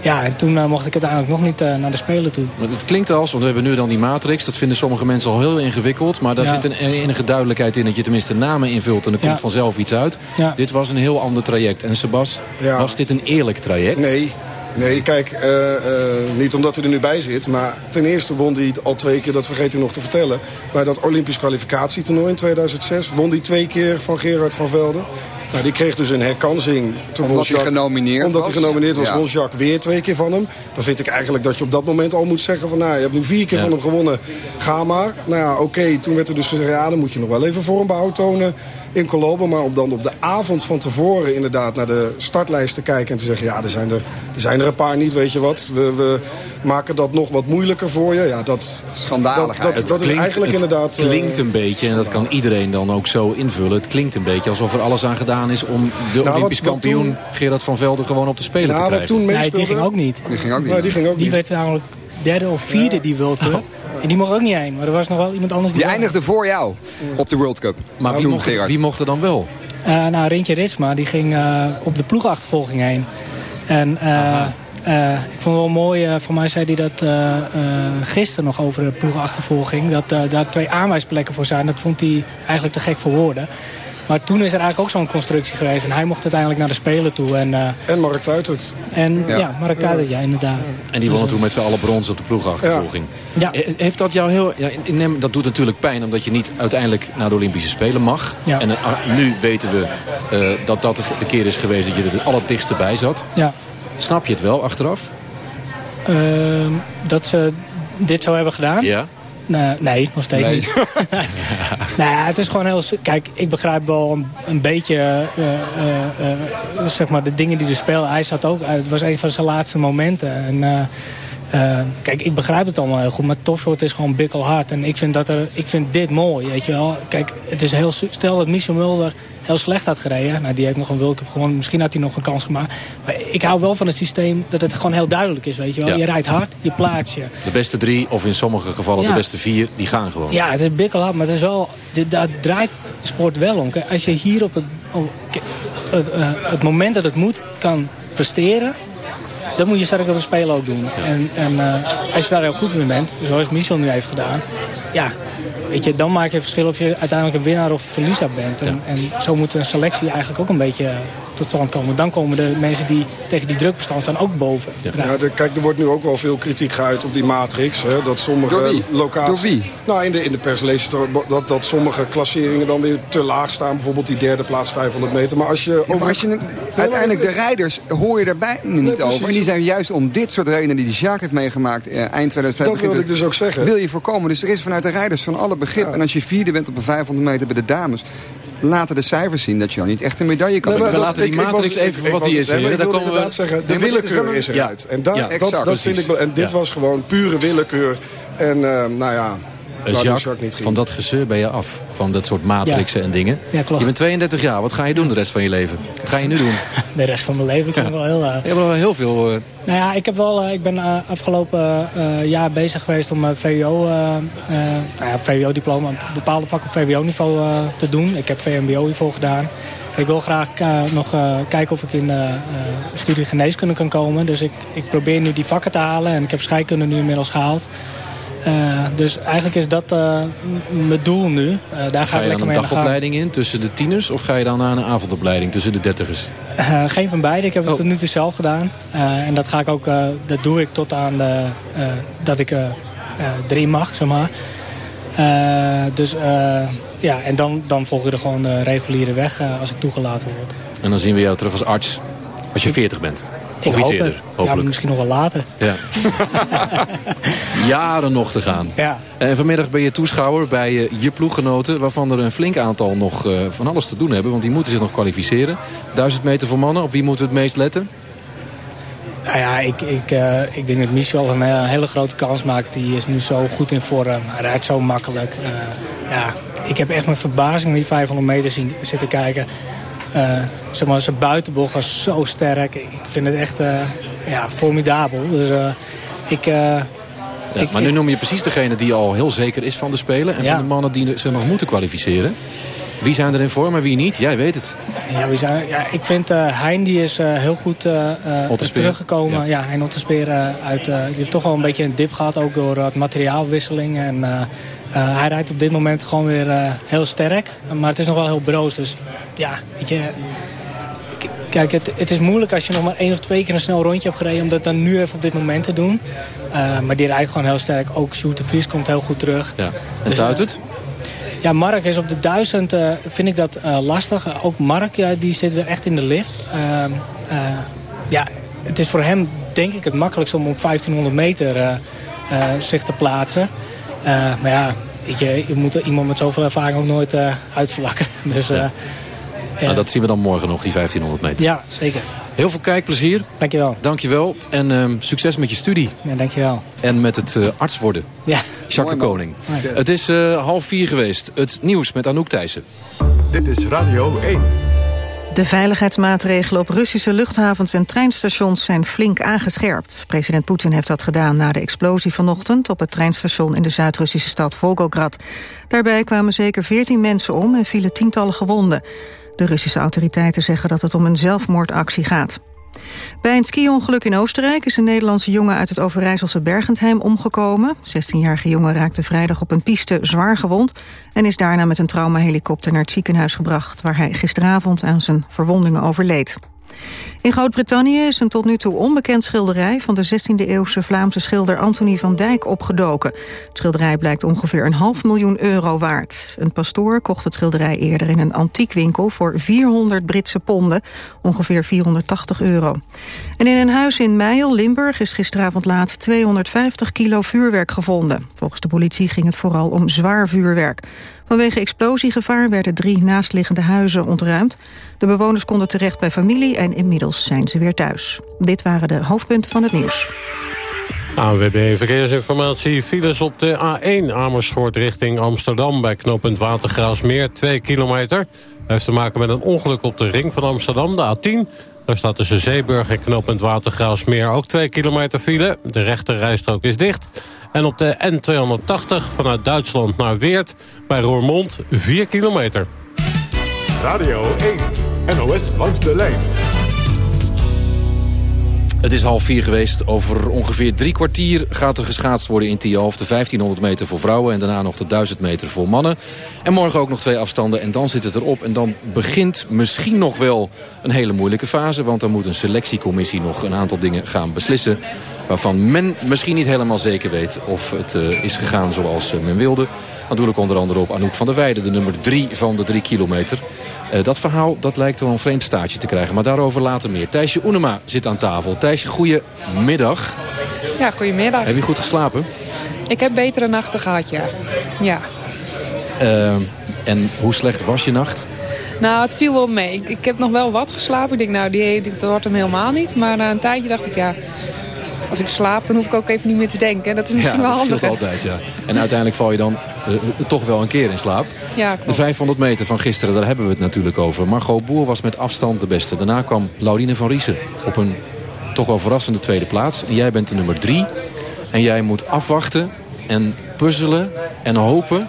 ja, en toen uh, mocht ik uiteindelijk nog niet uh, naar de Spelen toe. Maar het klinkt als, want we hebben nu dan die matrix. Dat vinden sommige mensen al heel ingewikkeld. Maar daar ja. zit een enige duidelijkheid in dat je tenminste namen invult. En er komt ja. vanzelf iets uit. Ja. Dit was een heel ander traject. En Sebas, was dit een eerlijk traject? Nee, Nee, kijk, uh, uh, niet omdat hij er nu bij zit. Maar ten eerste won hij al twee keer, dat vergeet hij nog te vertellen... bij dat Olympisch kwalificatietoernooi in 2006. Won hij twee keer van Gerard van Velden. Nou, die kreeg dus een herkansing. Toen omdat hij genomineerd omdat was? hij genomineerd was, ja. weer twee keer van hem. Dan vind ik eigenlijk dat je op dat moment al moet zeggen van... nou, je hebt nu vier keer ja. van hem gewonnen, ga maar. Nou ja, oké, okay, toen werd er dus gezegd... ja, dan moet je nog wel even vormbehoud tonen in Colombo. Maar om dan op de avond van tevoren inderdaad naar de startlijst te kijken... en te zeggen, ja, er zijn er, er, zijn er een paar niet, weet je wat. We, we maken dat nog wat moeilijker voor je. Ja, dat, Schandalig. Dat, dat, dat klinkt, is eigenlijk het inderdaad... klinkt een beetje, en dat kan iedereen dan ook zo invullen... het klinkt een beetje alsof er alles aan gedaan is... om de nou, Olympisch wat, wat kampioen toen, Gerard van Velden gewoon op de Spelen nou, te krijgen. Toen nee, die ging ook niet. Die ging ook niet. Nee, die, ging ook die niet. werd namelijk derde of vierde, ja. die World Cup. En die mocht ook niet heen. Maar er was nog wel iemand anders die... Die eindigde voor jou op de World Cup. Maar wie mocht, wie mocht er dan wel? Uh, nou, Rintje Ritsma, die ging uh, op de ploegachtervolging heen. En uh, uh, ik vond het wel mooi, uh, voor mij zei hij dat uh, gisteren nog over de ploegachtervolging... dat daar twee aanwijsplekken voor zijn. Dat vond hij eigenlijk te gek voor woorden. Maar toen is er eigenlijk ook zo'n constructie geweest. En hij mocht uiteindelijk naar de Spelen toe. En, uh, en Mark Tuitert. En ja, ja Mark Tuitert, ja. inderdaad. En die wonnen toen met z'n allen brons op de ploegachtervolging. Ja. ja. Heeft dat jou heel... Ja, in, dat doet natuurlijk pijn omdat je niet uiteindelijk naar de Olympische Spelen mag. Ja. En uh, nu weten we uh, dat dat de keer is geweest dat je er het allerdichtste bij zat. Ja. Snap je het wel achteraf? Ehm, dat ze dit zo hebben gedaan? Ja. Nee, nee, nog steeds Nee. niet. <laughs> nou ja, het is gewoon heel... Kijk, ik begrijp wel een, een beetje... eh, eh, eh, zeg maar, de dingen die er spelen. Hij zat ook... Het was een van zijn laatste momenten. En... kijk, ik begrijp het allemaal heel goed, maar topsport is gewoon bikkelhard. En ik vind, dat er, ik vind dit mooi, weet je wel. Kijk, het is heel, stel dat Michel Mulder heel slecht had gereden. Nou, die heeft nog een World Cup gewonnen. Misschien had hij nog een kans gemaakt. Maar ik hou wel van het systeem dat het gewoon heel duidelijk is, weet je wel. Ja. Je rijdt hard, je plaats je. De beste drie, of in sommige gevallen Ja. de beste vier, die gaan gewoon. Ja, het is bikkelhard, maar het is wel, dit, daar draait sport wel om. Als je hier op het, op- het, eh, het moment dat het moet kan presteren... dat moet je sterk op de spelen ook doen. En, en eh, als je daar heel goed mee bent, zoals Michel nu heeft gedaan... ja, weet je, dan maak je het verschil of je uiteindelijk een winnaar of verliezer bent. En, en zo moet een selectie eigenlijk ook een beetje eh, tot stand komen. Dan komen de mensen die tegen die drukbestand staan ook boven. Ja, de, kijk, er wordt nu ook wel veel kritiek geuit op die matrix. Hè, dat sommige Door wie? locaties... Door wie? Nou, in de, in de pers lees je dat, dat sommige klasseringen dan weer te laag staan. Bijvoorbeeld die derde plaats 500 meter. Maar als je... Ja, maar als je, uiteindelijk de rijders hoor je daarbij niet Nee, over. En die zijn juist om dit soort redenen die de Sjaak heeft meegemaakt eh, eind 2005. Dat wilde ik dus ook zeggen. Wil je voorkomen. Dus er is vanuit de rijders van alle begrip. En als je vierde bent op een 500 meter bij de dames... laten de cijfers zien dat je al niet echt een medaille kan winnen. we laten die ik- ik matrix was- even ik- wat die is, nee. Ik komen we- inderdaad zeggen, de willekeur is eruit. En, daar, Ja, dat, exact, dat precies. vind ik, wel- en dit Ja. was gewoon pure willekeur. En eh, nou ja, Jacques, Jacques van dat gezeur ben je af. Van dat soort matrixen en dingen. Ja, klopt. Je bent 32 jaar. Wat ga je doen de rest van je leven? Wat ga je nu doen? <laughs> De rest van mijn leven klinkt wel heel... eh, Je hebt wel heel veel... eh, Nou ja, ik, heb wel, eh, ik ben afgelopen eh, jaar bezig geweest om mijn VWO, eh, eh, nou ja, VWO-diploma, een bepaalde vak op VWO-niveau eh, te doen. Ik heb VMBO-niveau gedaan. Ik wil graag nog kijken of ik in de eh, studie geneeskunde kan komen. Dus ik, ik probeer nu die vakken te halen en ik heb scheikunde nu inmiddels gehaald. Eh, dus eigenlijk is dat eh, mijn doel nu. Eh, daar ga, ga ik je dan lekker een de gang. dagopleiding in tussen de tieners? Of ga je dan naar een avondopleiding tussen de dertigers? Geen van beide. Ik heb het Oh. tot nu toe zelf gedaan. En dat, ga ik ook, dat doe ik tot aan de, dat ik erin mag, zeg maar. Dus ja, en dan, dan volg je er gewoon de reguliere weg als ik toegelaten word. En dan zien we jou terug als arts als je 40 bent. Ik of iets hoop eerder, het. Ja, hopelijk. misschien nog wel later. Ja. <laughs> Jaren nog te gaan. Ja. En vanmiddag ben je toeschouwer bij eh, je ploeggenoten... waarvan er een flink aantal nog eh, van alles te doen hebben. Want die moeten zich nog kwalificeren. 1000 meter voor mannen. Op wie moeten we het meest letten? Nou ja, ik, ik, eh, ik denk dat Michel een eh, hele grote kans maakt. Die is nu zo goed in vorm. Hij rijdt zo makkelijk. Ja, ik heb echt met verbazing die 500 meter zien, zitten kijken. Eh, zeg maar, zijn buitenbocht was zo sterk. Ik vind het echt eh, ja, formidabel. Dus eh, ik... Ja, ik- maar nu noem je precies degene die al heel zeker is van de Spelen. En Ja. van de mannen die zich nog moeten kwalificeren. Wie zijn er in vorm en wie niet? Jij weet het. Ja, we zijn, ja, ik vind eh Hein die is heel goed teruggekomen. Ja. Ja, Hein Otterspeer uit, die heeft toch wel een beetje een dip gehad. Ook door wat materiaalwisseling. En eh, hij rijdt op dit moment gewoon weer eh, heel sterk. Maar het is nog wel heel broos. Dus ja, weet je... Kijk, het, het is moeilijk als je nog maar één of twee keer een snel rondje hebt gereden... om dat dan nu even op dit moment te doen. Eh, maar die rijdt gewoon heel sterk. Ook Sjoerd de Vries komt heel goed terug. Ja. En Dus, Tuitert? Ja, Mark is op de 1000, eh, vind ik dat lastig. Ook Mark, ja, die zit weer echt in de lift. Ehm, eh, ja, het is voor hem denk ik het makkelijkst om op 1500 meter zich te plaatsen. Eh, maar ja, weet je, je moet iemand met zoveel ervaring ook nooit eh, uitvlakken. <laughs> Dus eh, Nou, dat zien we dan morgen nog, die 1500 meter. ja, zeker. Heel veel kijkplezier. Dankjewel. Dankjewel. En ehm, succes met je studie. Ja, dankjewel. En met het eh, arts worden. Ja. Jacques de Koning. Het is eh, half vier geweest. Het nieuws met Anouk Thijssen. Dit is Radio 1. De veiligheidsmaatregelen op Russische luchthavens en treinstations zijn flink aangescherpt. President Poetin heeft dat gedaan na de explosie vanochtend op het treinstation in de Zuid-Russische stad Volgograd. Daarbij kwamen zeker 14 mensen om en vielen tientallen gewonden. De Russische autoriteiten zeggen dat het om een zelfmoordactie gaat. Bij een ski-ongeluk in Oostenrijk is een Nederlandse jongen uit het Overijsselse Bergentheim omgekomen. 16-jarige jongen raakte vrijdag op een piste zwaar gewond... en is daarna met een traumahelikopter naar het ziekenhuis gebracht... waar hij gisteravond aan zijn verwondingen overleed. In Groot-Brittannië is een tot nu toe onbekend schilderij... van de 16e-eeuwse Vlaamse schilder Anthony van Dijk opgedoken. Het schilderij blijkt ongeveer een half miljoen euro waard. Een pastoor kocht het schilderij eerder in een antiekwinkel... voor 400 Britse ponden, ongeveer 480 euro. En in een huis in Meijel, Limburg, is gisteravond laat 250 kilo vuurwerk gevonden. Volgens de politie ging het vooral om zwaar vuurwerk. Vanwege explosiegevaar werden drie naastliggende huizen ontruimd. De bewoners konden terecht bij familie en inmiddels zijn ze weer thuis. Dit waren de hoofdpunten van het nieuws. ANWB Verkeersinformatie. Files op de A1 Amersfoort richting Amsterdam... bij knooppunt Watergraafsmeer, 2 kilometer. Dat heeft te maken met een ongeluk op de ring van Amsterdam, de A10. Daar staat tussen Zeeburg en knooppunt Watergraafsmeer ook 2 kilometer file. De rechte rijstrook is dicht. En op de N280 vanuit Duitsland naar Weert... bij Roermond, 4 kilometer. Radio 1. NOS langs de lijn. Het is half vier geweest. Over ongeveer drie kwartier gaat er geschaatst worden in Tialf. De 1500 meter voor vrouwen en daarna nog de 1000 meter voor mannen. En morgen ook nog twee afstanden en dan zit het erop. En dan begint misschien nog wel een hele moeilijke fase. Want dan moet een selectiecommissie nog een aantal dingen gaan beslissen. Waarvan men misschien niet helemaal zeker weet of het eh, is gegaan zoals eh, men wilde. Dan doe ik onder andere op Anouk van der Weijden, de nummer drie van de drie kilometer. Eh, dat verhaal dat lijkt wel een vreemd staartje te krijgen. Maar daarover later meer. Thijsje Oenema zit aan tafel. Thijsje, goedemiddag. Ja, goedemiddag. Heb je goed geslapen? Ik heb betere nachten gehad, ja. Ja. Eh, en hoe slecht was je nacht? Nou, het viel wel mee. Ik, ik heb nog wel wat geslapen. Ik denk, nou, die, dit wordt hem helemaal niet. Maar na een tijdje dacht ik, ja... Als ik slaap, dan hoef ik ook even niet meer te denken. Dat is misschien ja, wel dat handig. scheelt altijd, ja. En uiteindelijk val je dan eh, eh, toch wel een keer in slaap. Ja, De klopt. 500 meter van gisteren, daar hebben we het natuurlijk over. Margot Boer was met afstand de beste. Daarna kwam Laurine van Riesen op een toch wel verrassende tweede plaats. En jij bent de nummer drie. En jij moet afwachten en puzzelen en hopen.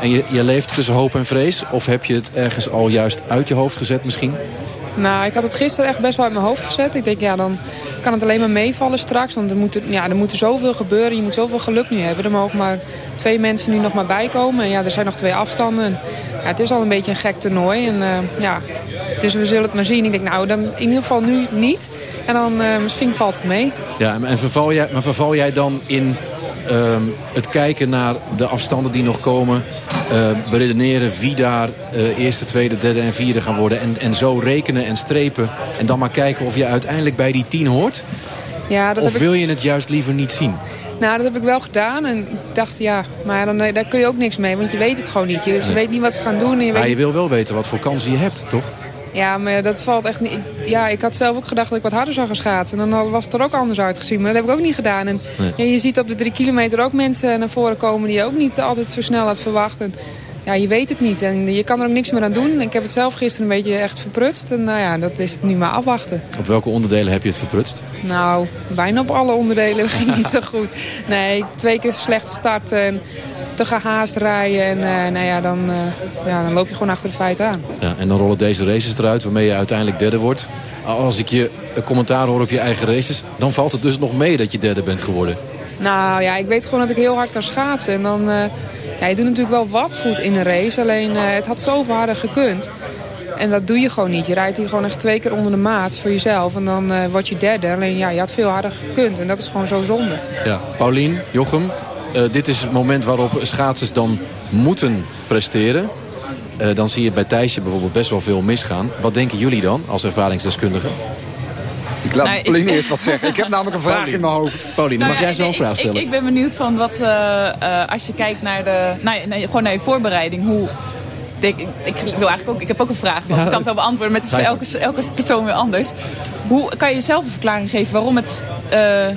En je, je leeft tussen hoop en vrees? Of heb je het ergens al juist uit je hoofd gezet misschien? Nou, ik had het gisteren echt best wel uit mijn hoofd gezet. Ik denk, ja, dan kan het alleen maar meevallen straks. Want er moet, ja, er moet er zoveel gebeuren. Je moet zoveel geluk nu hebben. Er mogen maar twee mensen nu nog maar bijkomen. En ja, er zijn nog twee afstanden. En, ja, het is al een beetje een gek toernooi. En eh, ja, dus we zullen het maar zien. Ik denk, nou, dan in ieder geval nu niet. En dan eh, misschien valt het mee. Ja, en verval jij, maar verval jij dan in ehm, het kijken naar de afstanden die nog komen. eh, beredeneren wie daar eh, eerste, tweede, derde en vierde gaan worden. En, en zo rekenen en strepen. En dan maar kijken of je uiteindelijk bij die tien hoort. Ja, dat of heb ik... wil je het juist liever niet zien? Nou, dat heb ik wel gedaan. En ik dacht, ja, maar dan, daar kun je ook niks mee. Want je weet het gewoon niet. Je, dus je weet niet wat ze gaan doen. En je weet Maar je wil wel weten wat voor kansen je hebt, toch? Ja, maar dat valt echt niet. Ja, ik had zelf ook gedacht dat ik wat harder zou gaan schaatsen. En dan was het er ook anders uitgezien. Maar dat heb ik ook niet gedaan. En Nee. ja, je ziet op de drie kilometer ook mensen naar voren komen die je ook niet altijd zo snel had verwacht. En ja, je weet het niet. En je kan er ook niks meer aan doen. Ik heb het zelf gisteren een beetje echt verprutst. En nou ja, dat is het nu maar afwachten. Op welke onderdelen heb je het verprutst? Nou, bijna op alle onderdelen <laughs> ging niet zo goed. Nee, twee keer slecht starten en te gehaast rijden. En eh, nou ja dan, eh, ja, dan loop je gewoon achter de feiten aan. Ja, en dan rollen deze races eruit waarmee je uiteindelijk derde wordt. Als ik je commentaar hoor op je eigen races... dan valt het dus nog mee dat je derde bent geworden. Nou ja, ik weet gewoon dat ik heel hard kan schaatsen. En dan, eh, ja, je doet natuurlijk wel wat goed in een race. Alleen het had zoveel harder gekund. En dat doe je gewoon niet. Je rijdt hier gewoon echt twee keer onder de maat voor jezelf. En dan word je derde. Alleen ja, je had veel harder gekund. En dat is gewoon zo zonde. Ja, Paulien, Jochem, eh, dit is het moment waarop schaatsers dan moeten presteren. Eh, dan zie je bij Thijsje bijvoorbeeld best wel veel misgaan. Wat denken jullie dan als ervaringsdeskundige? Ik laat Nou, ik- Pauline eerst wat zeggen. Ik heb namelijk een vraag in mijn hoofd. Pauline, Nou mag jij zo'n ik- vraag ik- stellen? Ik, ik ben benieuwd van wat, eh, eh, als je kijkt naar de, naar, naar- gewoon naar je voorbereiding, hoe... Ik, ik, ik wil eigenlijk ook, ik heb ook een vraag, Ja, ik kan het wel beantwoorden, maar het is voor elke, elke persoon weer anders. Hoe kan je zelf een verklaring geven waarom het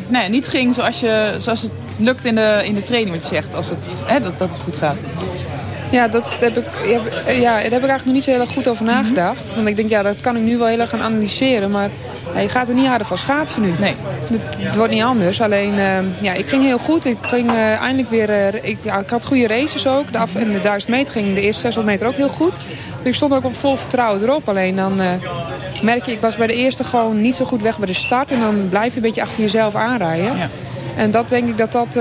nou ja, niet ging zoals, je, zoals het lukt in de, in de training, wat je zegt, als het, hè, dat, dat het goed gaat? Ja, dat heb ik, ja, ja, daar heb ik eigenlijk nog niet zo heel erg goed over nagedacht. Want ik denk, ja, dat kan ik nu wel heel erg gaan analyseren. Maar ja, je gaat er niet harder van schaatsen nu. Nee. Het, het wordt niet anders. Alleen, eh, ja, ik ging heel goed. Ik ging eh, eindelijk weer... eh, ik, ja, ik had goede races ook. De af en de 1000 meter ging de eerste 600 meter ook heel goed. Dus ik stond ook op vol vertrouwen erop. Alleen dan eh, merk je, ik was bij de eerste gewoon niet zo goed weg bij de start. En dan blijf je een beetje achter jezelf aanrijden. En dat denk ik dat dat,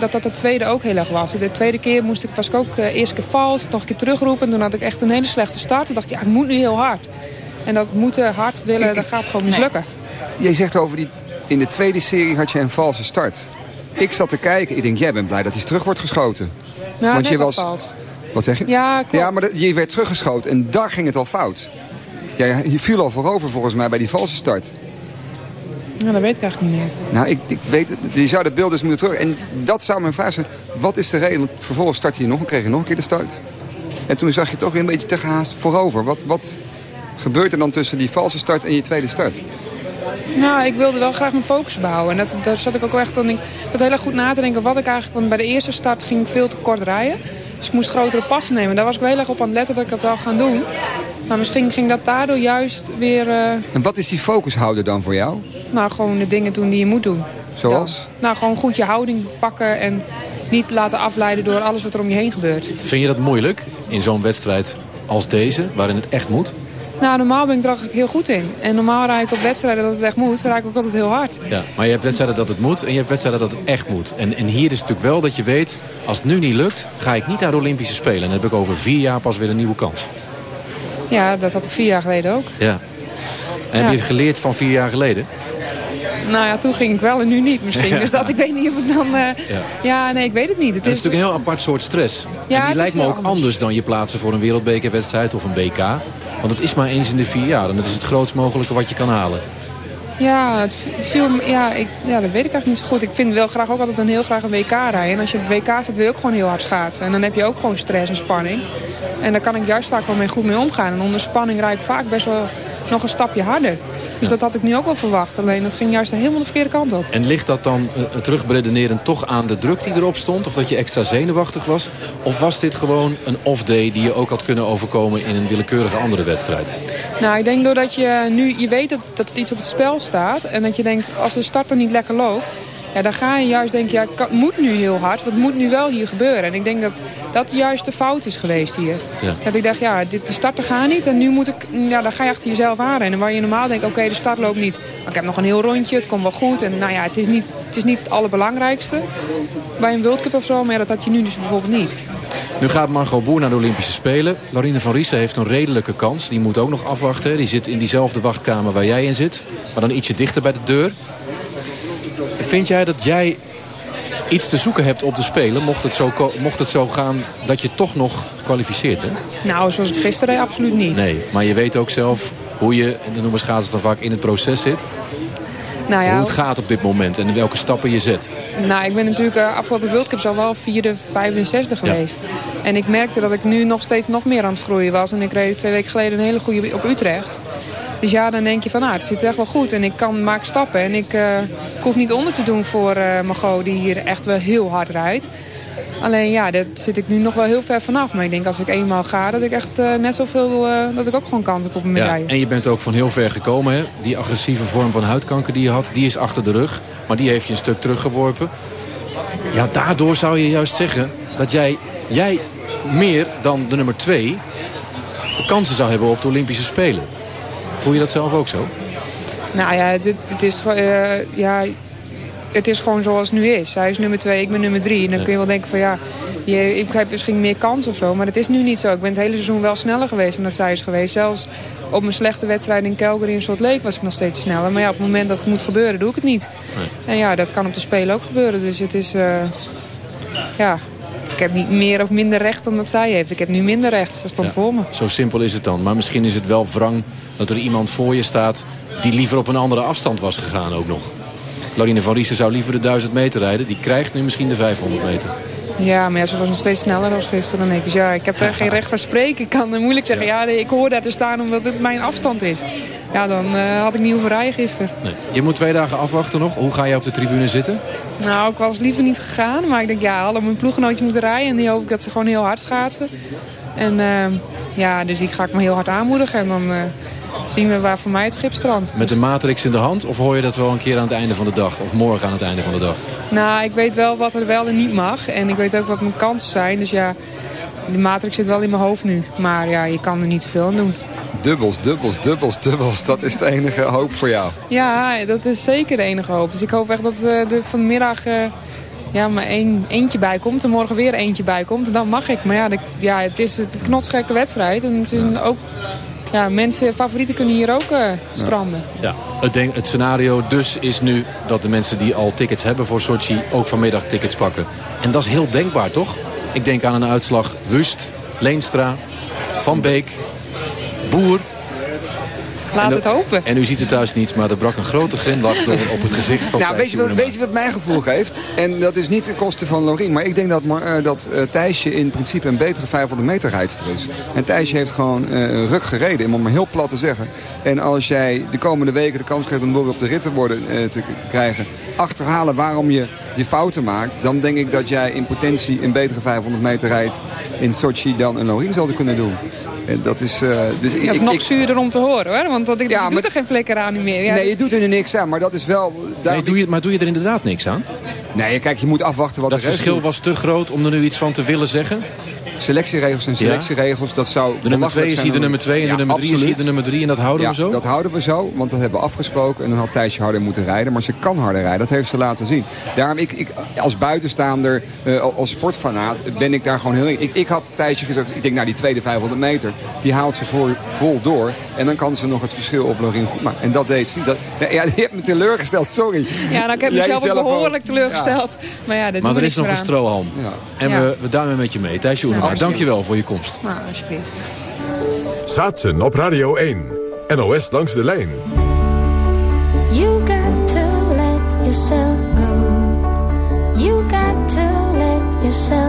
dat dat de tweede ook heel erg was. De tweede keer moest ik, was ik ook uh, eerst keer vals, nog een keer terugroepen. En toen had ik echt een hele slechte start. Toen dacht ik, ja, ik moet nu heel hard. En dat moeten hard willen, dat gaat gewoon mislukken. Jij zegt over die... In de tweede serie had je een valse start. Ik zat te kijken. Ik denk, jij bent blij dat hij terug wordt geschoten. Nou, Want je was-. Wat zeg je? Ja, klopt. Ja, maar je werd teruggeschoten en daar ging het al fout. Ja, je viel al voorover volgens mij bij die valse start. Nou, dat weet ik eigenlijk niet meer. Nou, ik, ik weet het. Je zou dat beeld eens moeten terug. En dat zou mijn vraag zijn. Wat is de reden? Vervolgens startte je nog en kreeg je nog een keer de start. En toen zag je toch weer een beetje te gehaast voorover. Wat, wat gebeurt er dan tussen die valse start en je tweede start? Nou, ik wilde wel graag mijn focus behouden. En dat, daar zat ik ook wel echt aan. Ik zat heel erg goed na te denken wat ik eigenlijk... Want bij de eerste start ging ik veel te kort rijden. Dus ik moest grotere passen nemen. Daar was ik wel heel erg op aan het letten dat ik dat zou gaan doen. Maar misschien ging dat daardoor juist weer... eh, En wat is die focushouder dan voor jou? nou, gewoon de dingen doen die je moet doen. Zoals? Nou, gewoon goed je houding pakken en niet laten afleiden door alles wat er om je heen gebeurt. Vind je dat moeilijk in zo'n wedstrijd als deze, waarin het echt moet? Nou, normaal ben ik er eigenlijk heel goed in. En normaal rijd ik op wedstrijden dat het echt moet, rijd ik ook altijd heel hard. Ja, maar je hebt wedstrijden dat het moet en je hebt wedstrijden dat het echt moet. En, en hier is het natuurlijk wel dat je weet, als het nu niet lukt, ga ik niet naar de Olympische Spelen. En dan heb ik over vier jaar pas weer een nieuwe kans. Ja, dat had ik vier jaar geleden ook. Ja. En heb Ja. je geleerd van vier jaar geleden? Nou ja, toen ging ik wel en nu niet misschien. Ja. Dus dat, ik weet niet of ik dan... eh, Ja. ja. nee, ik weet het niet. Het Het is natuurlijk een heel apart soort stress. Ja, en die is lijkt me ook anders. dan je plaatsen voor een wereldbekerwedstrijd of een WK. Want het is maar eens in de vier jaar. En het is het grootst mogelijke wat je kan halen. Ja, het, het viel ja, ik, ja, dat weet ik eigenlijk niet zo goed. Ik vind wel graag ook altijd een heel graag een WK rijden. En als je op WK staat, wil je ook gewoon heel hard schaatsen. En dan heb je ook gewoon stress en spanning. En daar kan ik juist vaak wel mee goed mee omgaan. En onder spanning rijd ik vaak best wel nog een stapje harder. Dus dat had ik nu ook wel verwacht. Alleen dat ging juist helemaal de verkeerde kant op. En ligt dat dan uh, terugberedenerend toch aan de druk die erop stond? Of dat je extra zenuwachtig was? Of was dit gewoon een off-day die je ook had kunnen overkomen in een willekeurige andere wedstrijd? Nou, ik denk doordat je nu je weet dat, dat er iets op het spel staat. En dat je denkt, als de start er niet lekker loopt. Ja, dan ga je juist denken, ja, het moet nu heel hard. Wat moet nu wel hier gebeuren? En ik denk dat dat juist de fout is geweest hier. Ja. Dat ik dacht, ja, dit, de starten gaan niet. En nu moet ik, ja, dan ga je achter jezelf aanrennen. Waar je normaal denkt, oké, de start loopt niet. Maar ik heb nog een heel rondje, het komt wel goed. En nou ja, het is niet het, is niet het allerbelangrijkste. Bij een World Cup of zo, maar ja, dat had je nu dus bijvoorbeeld niet. Nu gaat Margot Boer naar de Olympische Spelen. Larine van Riesen heeft een redelijke kans. Die moet ook nog afwachten. Die zit in diezelfde wachtkamer waar jij in zit. Maar dan ietsje dichter bij de deur. Vind jij dat jij iets te zoeken hebt op de Spelen... mocht het zo, mocht het zo gaan dat je toch nog gekwalificeerd bent? Nou, zoals ik gisteren deed, absoluut niet. Nee, maar je weet ook zelf hoe je, en dat noemen schaatsers dan vaak, in het proces zit. Nou ja, Hoe het gaat op dit moment en welke stappen je zet. Nou, ik ben natuurlijk uh, afgelopen World Cup al wel vierde, vijfde en zesde geweest. En ik merkte dat ik nu nog steeds nog meer aan het groeien was. En ik reed twee weken geleden een hele goede op Utrecht. Dus ja, dan denk je van, nou, het zit echt wel goed. En ik kan maak stappen. En ik, uh, ik hoef niet onder te doen voor uh, Margot, die hier echt wel heel hard rijdt. Alleen ja, daar zit ik nu nog wel heel ver vanaf. Maar ik denk als ik eenmaal ga, dat ik echt uh, net zoveel, uh, dat ik ook gewoon kans heb op een medaille. Ja, en je bent ook van heel ver gekomen. Hè? Die agressieve vorm van huidkanker die je had, die is achter de rug. Maar die heeft je een stuk teruggeworpen. Ja, daardoor zou je juist zeggen dat jij, jij meer dan de nummer twee kansen zou hebben op de Olympische Spelen. Voel je dat zelf ook zo? Nou ja, het, het is, uh, ja, het is gewoon zoals het nu is. Hij is nummer twee, ik ben nummer drie. En dan kun je wel denken van ja, je, ik heb misschien meer kans of zo. Maar dat is nu niet zo. Ik ben het hele seizoen wel sneller geweest dan dat zij is geweest. Zelfs op mijn slechte wedstrijd in Calgary en Salt Lake was ik nog steeds sneller. Maar ja, op het moment dat het moet gebeuren, doe ik het niet. Nee. En ja, dat kan op de Spelen ook gebeuren. Dus het is, uh, ja... Ik heb niet meer of minder recht dan dat zij heeft. Ik heb nu minder recht. Ze stond ja, voor me. Zo simpel is het dan. Maar misschien is het wel wrang dat er iemand voor je staat... die liever op een andere afstand was gegaan ook nog. Lorine van Riesen zou liever de 1000 meter rijden. Die krijgt nu misschien de 500 meter. Ja, maar ja, ze was nog steeds sneller dan gisteren dan ik. Dus ja, ik heb daar <laughs> geen recht van spreken. Ik kan moeilijk zeggen, ja, nee, ik hoor daar te staan omdat het mijn afstand is. Ja, dan uh, had ik niet hoeven rijden gisteren. Nee. Je moet twee dagen afwachten nog. Hoe ga je op de tribune zitten? Nou, ik was liever niet gegaan. Maar ik denk, ja, alle mijn ploeggenootjes moeten rijden. En die hoop ik dat ze gewoon heel hard schaatsen. En uh, ja, dus ik ga ik me heel hard aanmoedigen. En dan... Uh, zien we waar voor mij het schip strandt. Met de matrix in de hand? Of hoor je dat wel een keer aan het einde van de dag? Of morgen aan het einde van de dag? Nou, ik weet wel wat er wel en niet mag. En ik weet ook wat mijn kansen zijn. Dus ja, de matrix zit wel in mijn hoofd nu. Maar ja, je kan er niet zoveel aan doen. Dubbels, dubbels, dubbels, dubbels. Dat is de enige hoop voor jou. Ja, dat is zeker de enige hoop. Dus ik hoop echt dat uh, de vanmiddag... Uh, ja, maar één, eentje bij komt. En morgen weer eentje bij komt. En dan mag ik. Maar ja, de, ja het is een knotsgekke wedstrijd. En het is een, ook ja, mensen, favorieten kunnen hier ook uh, stranden. Ja, ja. Het, denk, het scenario dus is nu dat de mensen die al tickets hebben voor Sochi... ook vanmiddag tickets pakken. En dat is heel denkbaar, toch? Ik denk aan een uitslag Wust, Leenstra, Van Beek, Boer... Laat het hopen. En u ziet het thuis niet, maar er brak een grote grimlach door op het gezicht van Nou, weet je, wat, weet je wat mijn gevoel geeft? En dat is niet ten koste van Lorien. Maar ik denk dat, uh, dat uh, Thijsje in principe een betere 500 meter rijdster is. En Thijsje heeft gewoon uh, ruk gereden, om het maar heel plat te zeggen. En als jij de komende weken de kans krijgt om door op de rit te, worden, te, te krijgen... achterhalen waarom je die fouten maakt... dan denk ik dat jij in potentie een betere 500 meter rijdt in Sochi dan een Lorien zouden kunnen doen. En dat is, uh, dus dat is ik, nog ik, zuurder om te horen hoor. Want dat ik, ja, doe er geen flikker aan meer. Ja. Nee, je doet er niks aan. Maar dat is wel... Nee, doe je, maar doe je er inderdaad niks aan? Nee, kijk, je moet afwachten wat dat de rest verschil doet. was te groot om er nu iets van te willen zeggen? Selectieregels en selectieregels, dat zou... De nummer 2 is hier de nummer 2 en ja, de nummer 3 is hier de nummer 3 en dat houden ja, we zo? dat houden we zo, want dat hebben we afgesproken. En dan had Thijsje harder moeten rijden, maar ze kan harder rijden. Dat heeft ze laten zien. Daarom, ik, ik als buitenstaander, uh, als sportfanaat, ben ik daar gewoon heel... Ik, ik had Thijsje gezegd, ik denk nou die tweede 500 meter, die haalt ze voor, vol door. En dan kan ze nog het verschil op Lorien goed maken. En dat deed ze. Dat, ja, je hebt me teleurgesteld, sorry. Ja, nou, ik heb mezelf ook behoorlijk teleurgesteld. Ja. Maar, ja, maar er is nog een strohalm. Ja. En we, we duimen met je mee. Thijsje Oenewaard, ja, dank je wel voor je komst. Nou, alsjeblieft. Schaatsen op Radio 1. NOS langs de lijn. You got to let yourself go. You got to let yourself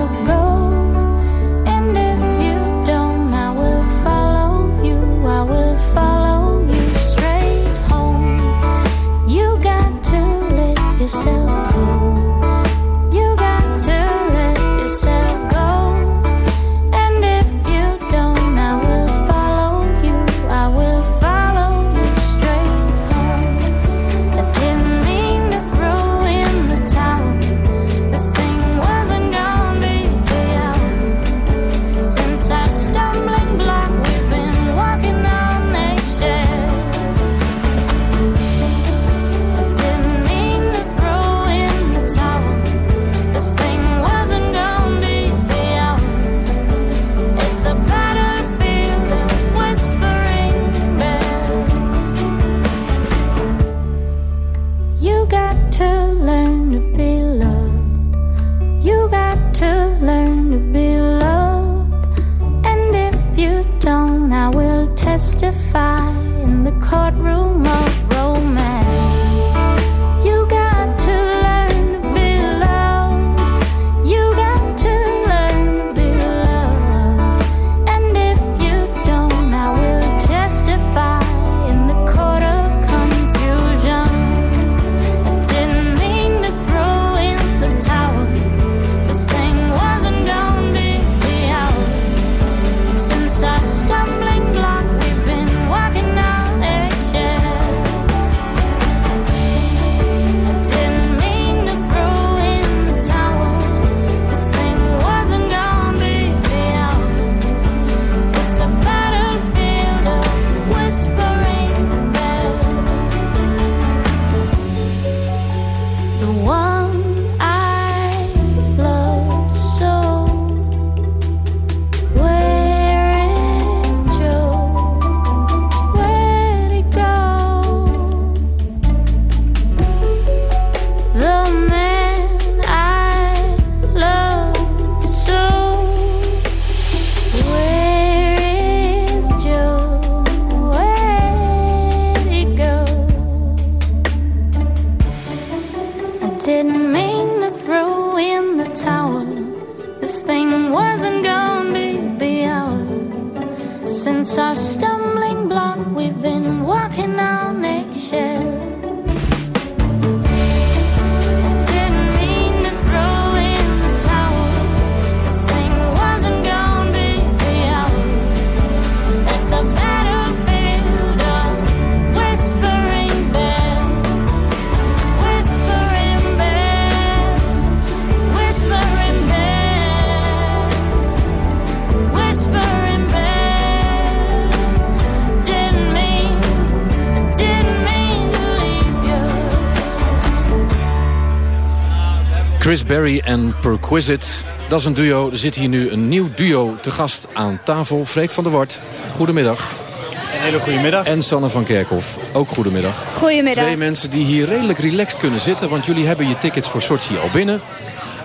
Chris Berry en Perquisite. Dat is een duo. Er zit hier nu een nieuw duo te gast aan tafel. Freek van der Wart, goedemiddag. Een hele goede middag. En Sanne van Kerkhoff, ook goedemiddag. Goedemiddag. Twee mensen die hier redelijk relaxed kunnen zitten... want jullie hebben je tickets voor Sochi al binnen.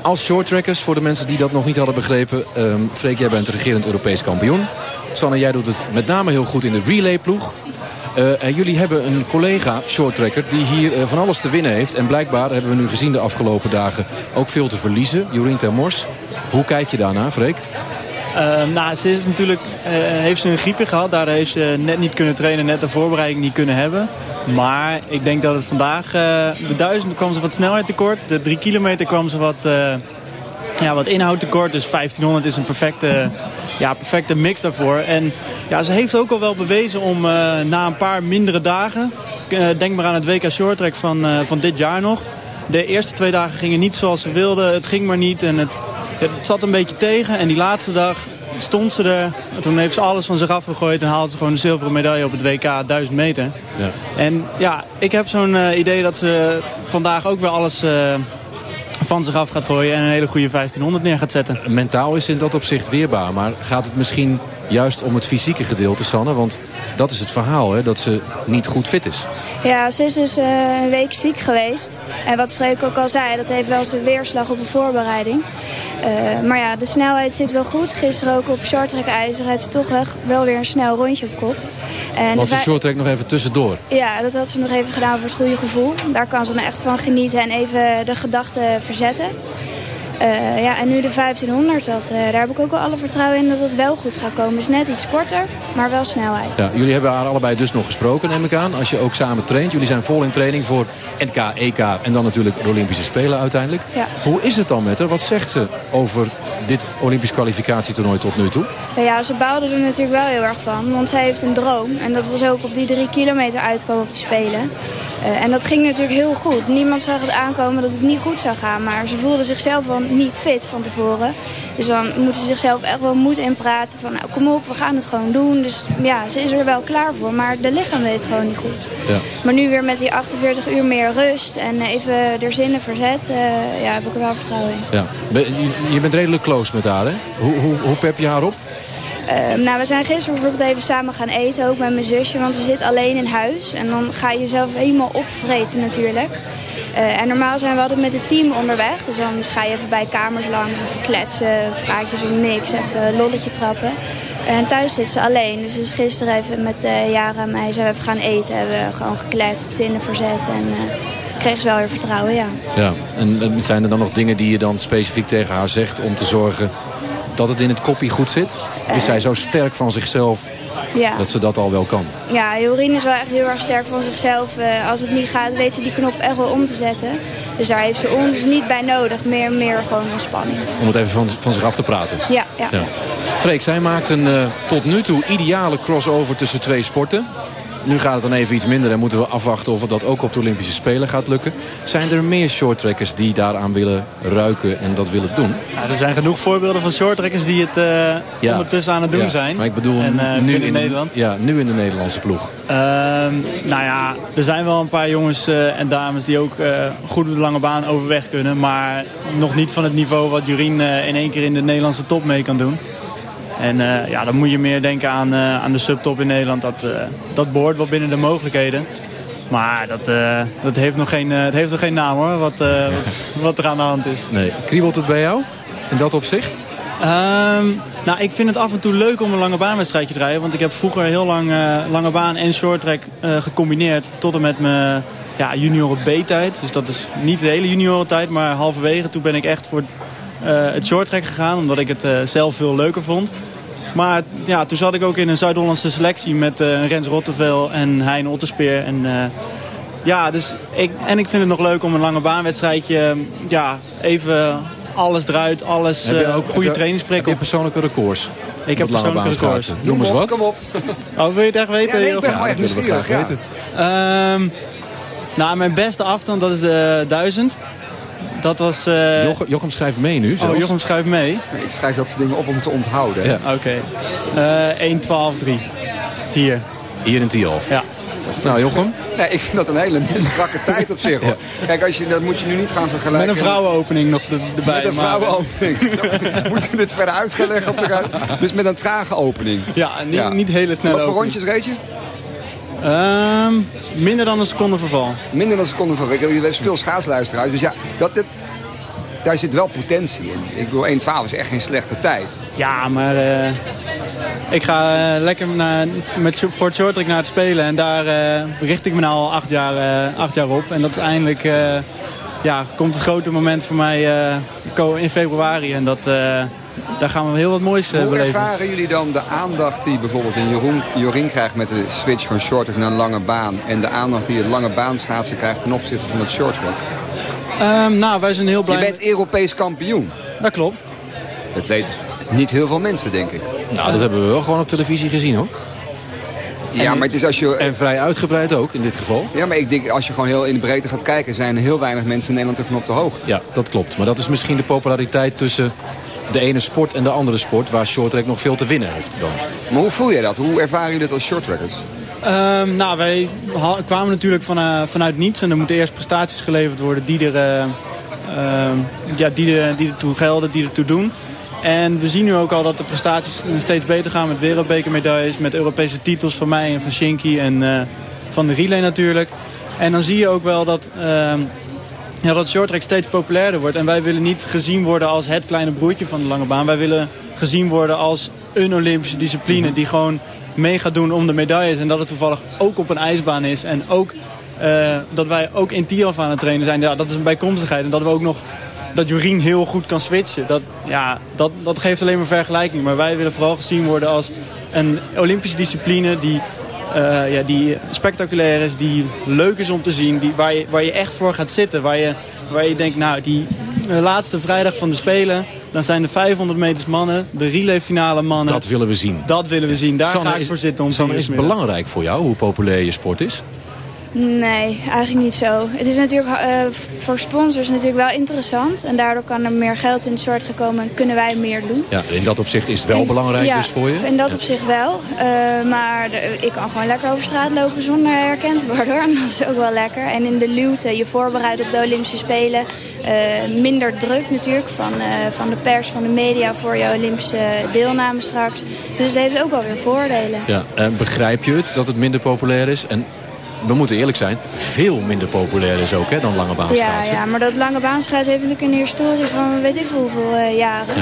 Als shorttrackers, voor de mensen die dat nog niet hadden begrepen... ehm Freek, jij bent regerend Europees kampioen. Sanne, jij doet het met name heel goed in de relayploeg. Eh, en jullie hebben een collega, shorttracker, die hier eh, van alles te winnen heeft. En blijkbaar hebben we nu gezien de afgelopen dagen ook veel te verliezen. Jorien Termors, hoe kijk je daarna, Freek? Eh, nou, ze is natuurlijk, heeft ze een griepje gehad. Daar heeft ze net niet kunnen trainen, net de voorbereiding niet kunnen hebben. Maar ik denk dat het vandaag, de duizend kwam ze wat snelheid tekort. De drie kilometer kwam ze wat, ja, wat inhoud tekort. Dus 1500 is een perfecte, ja, perfecte mix daarvoor. En ja, ze heeft ook al wel bewezen om eh, na een paar mindere dagen... eh, denk maar aan het WK Shorttrack van, eh, van dit jaar nog... De eerste twee dagen gingen niet zoals ze wilde. Het ging maar niet en het, het zat een beetje tegen. En die laatste dag stond ze er. En toen heeft ze alles van zich afgegooid en haalde ze gewoon een zilveren medaille op het WK 1000 meter. Ja. En ja, ik heb zo'n idee dat ze vandaag ook weer alles van zich af gaat gooien en een hele goede 1500 neer gaat zetten. Mentaal is in dat opzicht weerbaar. Maar gaat het misschien juist om het fysieke gedeelte, Sanne? Want dat is het verhaal, hè, dat ze niet goed fit is. Ja, ze is dus eh, een week ziek geweest. En wat Freek ook al zei, dat heeft wel zijn weerslag op de voorbereiding. Eh, maar ja, de snelheid zit wel goed. Gisteren ook op shorttrack ijzer rijdt ze toch wel, wel weer een snel rondje op kop. En Want de shorttrack nog even tussendoor. Ja, dat had ze nog even gedaan voor het goede gevoel. Daar kan ze dan echt van genieten en even de gedachten verzetten. Eh, ja, en nu de 1500, dat, eh, daar heb ik ook wel alle vertrouwen in dat het wel goed gaat komen. Het is net iets korter, maar wel snelheid. Ja, jullie hebben haar allebei dus nog gesproken, neem ik aan. Als je ook samen traint. Jullie zijn vol in training voor NK, EK en dan natuurlijk de Olympische Spelen uiteindelijk. Ja. Hoe is het dan met haar? Wat zegt ze over dit Olympisch kwalificatietoernooi tot nu toe? Ja, ze bouwde er natuurlijk wel heel erg van. Want zij heeft een droom. En dat was ook op die drie kilometer uitkomen op de Spelen. Eh, en dat ging natuurlijk heel goed. Niemand zag het aankomen dat het niet goed zou gaan. Maar ze voelde zichzelf wel niet fit van tevoren. Dus dan moeten ze zichzelf echt wel moed inpraten. Van nou, kom op, we gaan het gewoon doen. Dus ja, ze is er wel klaar voor. Maar de lichaam deed het gewoon niet goed. Ja. Maar nu weer met die 48 uur meer rust. En even er zinnen verzet. eh, ja, heb ik er wel vertrouwen in. Ja. Je bent redelijk close met haar, hè? Hoe, hoe, hoe pep je haar op? Eh, nou, we zijn gisteren bijvoorbeeld even samen gaan eten, ook met mijn zusje, want ze zit alleen in huis. En dan ga je jezelf helemaal opvreten natuurlijk. Eh, en normaal zijn we altijd met het team onderweg. Dus dan ga je even bij kamers langs, even kletsen, praatjes om niks, even lolletje trappen. En thuis zit ze alleen. Dus, dus gisteren even met eh Jara en mij zijn we gaan eten. Hebben we gewoon gekletst, zinnen verzet en eh kregen ze wel weer vertrouwen, ja. Ja, en zijn er dan nog dingen die je dan specifiek tegen haar zegt... om te zorgen dat het in het koppie goed zit? Of is Eh. zij zo sterk van zichzelf Ja. dat ze dat al wel kan? Ja, Jorien is wel echt heel erg sterk van zichzelf. Eh, als het niet gaat, weet ze die knop echt wel om te zetten. Dus daar heeft ze ons niet bij nodig. Meer, meer gewoon ontspanning. Om het even van, van zich af te praten. Ja, ja. Ja. Freek, zij maakt een eh, tot nu toe ideale crossover tussen twee sporten. Nu gaat het dan even iets minder en moeten we afwachten of het dat ook op de Olympische Spelen gaat lukken. Zijn er meer shorttrackers die daaraan willen ruiken en dat willen doen? Ja, er zijn genoeg voorbeelden van shorttrekkers die het eh, Ja. ondertussen aan het doen Ja, zijn. Maar ik bedoel en, eh, nu binnen in de- Nederland. ja, nu in de Nederlandse ploeg. Ehm, nou ja, er zijn wel een paar jongens eh, en dames die ook eh, goed op de lange baan overweg kunnen. Maar nog niet van het niveau wat Jurien eh, in één keer in de Nederlandse top mee kan doen. En eh, ja, dan moet je meer denken aan, eh, aan de subtop in Nederland. Dat, eh, dat behoort wel binnen de mogelijkheden. Maar dat, dat heeft, nog geen, eh, het heeft nog geen naam hoor, wat, wat, wat er aan de hand is. Nee. Kriebelt het bij jou in dat opzicht? Ehm, nou, ik vind het af en toe leuk om een lange baanwedstrijdje te rijden. Want ik heb vroeger heel lang lange baan en shorttrack eh gecombineerd. Tot en met mijn ja, junioren B-tijd. Dus dat is niet de hele junioren-tijd, maar halverwege. Toen ben ik echt voor het shorttrack gegaan. Omdat ik het zelf veel leuker vond. Maar ja, toen zat ik ook in een Zuid-Hollandse selectie met eh, Rens Rottevel en Hein Otterspeer. En, eh, ja, dus ik, en ik vind het nog leuk om een lange baanwedstrijdje ja, even alles eruit, alles, Heb je eh, ook- heb goede je- trainingsprikkel. Heb je persoonlijke records? Ik heb persoonlijke records. Noem eens wat. Kom op. Oh, wil je het echt weten? Ja, nee, ik ben graag. gewoon echt nieuwsgierig. Ehm, nou, mijn beste afstand, dat is de 1000. Dat was... eh, Jochem, Jochem schrijft mee nu zelfs. oh, Jochem schuift mee. Nee, Ik schrijf dat soort dingen op om te onthouden. Ja. Oké. Eh 1, 12, 3. Hier. Hier in Tialf. Ja. Nou, Jochem. Nee, ik vind dat een hele strakke <laughs> tijd op zich. Hoor. Kijk, als je, dat moet je nu niet gaan vergelijken. Met een vrouwenopening nog er- erbij. Met een vrouwenopening. <laughs> Moeten we dit verder uit gaan leggen op de? Dus met een trage opening. Ja, niet, niet hele snelle Wat voor opening. rondjes reed je? Ehm, minder dan een seconde verval. Minder dan een seconde van. Ik heb veel schaatsluisteraars. Dus ja, dat, dat, daar zit wel potentie in. Ik bedoel, 1.12 is echt geen slechte tijd. Ja, maar eh, ik ga eh, lekker naar, met, voor het shorttrack naar het spelen. En daar eh, richt ik me nou al acht jaar, acht jaar op. En dat is eindelijk, ja, komt het grote moment voor mij in februari. En dat, daar gaan we heel wat moois eh, Hoe beleven. ervaren jullie dan de aandacht die bijvoorbeeld in Jeroen, Jorien krijgt met de switch van shorttrack naar een lange baan? En de aandacht die het lange baan schaatsen krijgt ten opzichte van het shorttrack? Ehm, nou, wij zijn heel blij. Je bent Europees kampioen. Dat klopt. Dat weten niet heel veel mensen, denk ik. Nou, dat hebben we wel gewoon op televisie gezien, hoor. Ja, maar het is als je... En vrij uitgebreid ook, in dit geval. Ja, maar ik denk als je gewoon heel in de breedte gaat kijken... zijn er heel weinig mensen in Nederland ervan op de hoogte. Ja, dat klopt. Maar dat is misschien de populariteit tussen de ene sport en de andere sport... waar shorttrack nog veel te winnen heeft dan. Maar hoe voel jij dat? Hoe ervaren jullie dat als shorttrackers? Ehm, nou, wij kwamen natuurlijk van, eh, vanuit niets. En er moeten eerst prestaties geleverd worden die, er, eh, ehm, ja, die, er, die ertoe gelden, die ertoe doen. En we zien nu ook al dat de prestaties steeds beter gaan met wereldbekermedailles. Met Europese titels van mij en van Shinky en eh, van de relay natuurlijk. En dan zie je ook wel dat, ehm, ja, dat shorttrack steeds populairder wordt. En wij willen niet gezien worden als het kleine broertje van de lange baan. Wij willen gezien worden als een Olympische discipline die gewoon mee gaat doen om de medailles. En dat het toevallig ook op een ijsbaan is. En ook eh, dat wij ook in Tiaf aan het trainen zijn. Ja, dat is een bijkomstigheid. En dat we ook nog dat Jorien heel goed kan switchen. Dat, ja, dat, dat geeft alleen maar vergelijking. Maar wij willen vooral gezien worden als een Olympische discipline die, eh, ja, die spectaculair is, die leuk is om te zien, die, waar, je, waar je echt voor gaat zitten. Waar je, waar je denkt, nou, die laatste vrijdag van de Spelen, dan zijn de 500 meters mannen, de relayfinale mannen. Dat willen we zien. Dat willen we zien. Daar Sanne, ga ik is- voor zitten. Om Sanne, is het belangrijk voor jou hoe populair je sport is? Nee, eigenlijk niet zo. Het is natuurlijk eh, voor sponsors natuurlijk wel interessant. En daardoor kan er meer geld in het soort gekomen en kunnen wij meer doen. Ja, in dat opzicht is het wel En- belangrijk ja, dus voor je? in dat Ja. opzicht wel. Eh, maar de- ik kan gewoon lekker over straat lopen zonder herkend te worden. <laughs> En dat is ook wel lekker. En in de luwte, je voorbereidt op de Olympische Spelen. eh, minder druk natuurlijk van, van de pers, van de media voor je Olympische deelname straks. Dus het heeft ook wel weer voordelen. Ja, en begrijp je het dat het minder populair is? En we moeten eerlijk zijn, veel minder populair is ook hè, dan lange baan Ja, ja, maar dat lange baanschaatsen heeft natuurlijk een historie van weet ik veel hoeveel eh, jaren.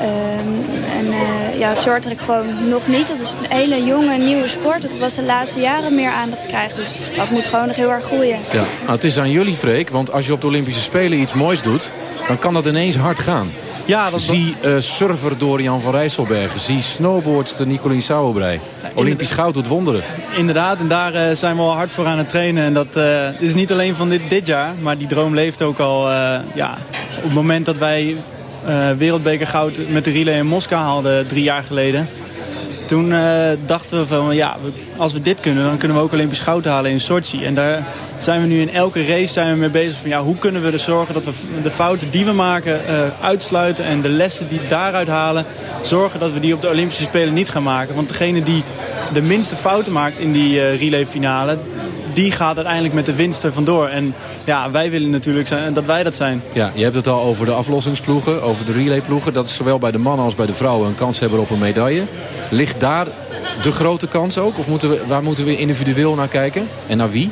Ehm, en eh, ja, shorttrack gewoon nog niet. Dat is een hele jonge, nieuwe sport. Dat was de laatste jaren meer aandacht krijgt. Dus dat moet gewoon nog heel erg groeien. Ja. Nou, het is aan jullie, Freek, want als je op de Olympische Spelen iets moois doet... dan kan dat ineens hard gaan. Ja, dat... Zie eh, surfer Dorian van Rijsselbergen. Zie snowboardster Nicolien Sauerbrei. Olympisch goud doet wonderen. Inderdaad, en daar eh, zijn we al hard voor aan het trainen. En dat eh, is niet alleen van dit, dit jaar, maar die droom leeft ook al. ja, op het moment dat wij wereldbeker goud met de relay in Moskou haalden drie jaar geleden. Toen eh, dachten we van, ja, als we dit kunnen, dan kunnen we ook Olympisch goud halen in Sochi. En daar zijn we nu in elke race zijn we mee bezig van, ja, hoe kunnen we er zorgen dat we de fouten die we maken eh, uitsluiten en de lessen die daaruit halen, zorgen dat we die op de Olympische Spelen niet gaan maken. Want degene die de minste fouten maakt in die eh relayfinale, die gaat uiteindelijk met de winst er vandoor. En ja, wij willen natuurlijk zijn, dat wij dat zijn. Ja, je hebt het al over de aflossingsploegen, over de relayploegen. Dat is zowel bij de mannen als bij de vrouwen een kans hebben op een medaille. Ligt daar de grote kans ook? Of moeten we, waar moeten we individueel naar kijken? En naar wie?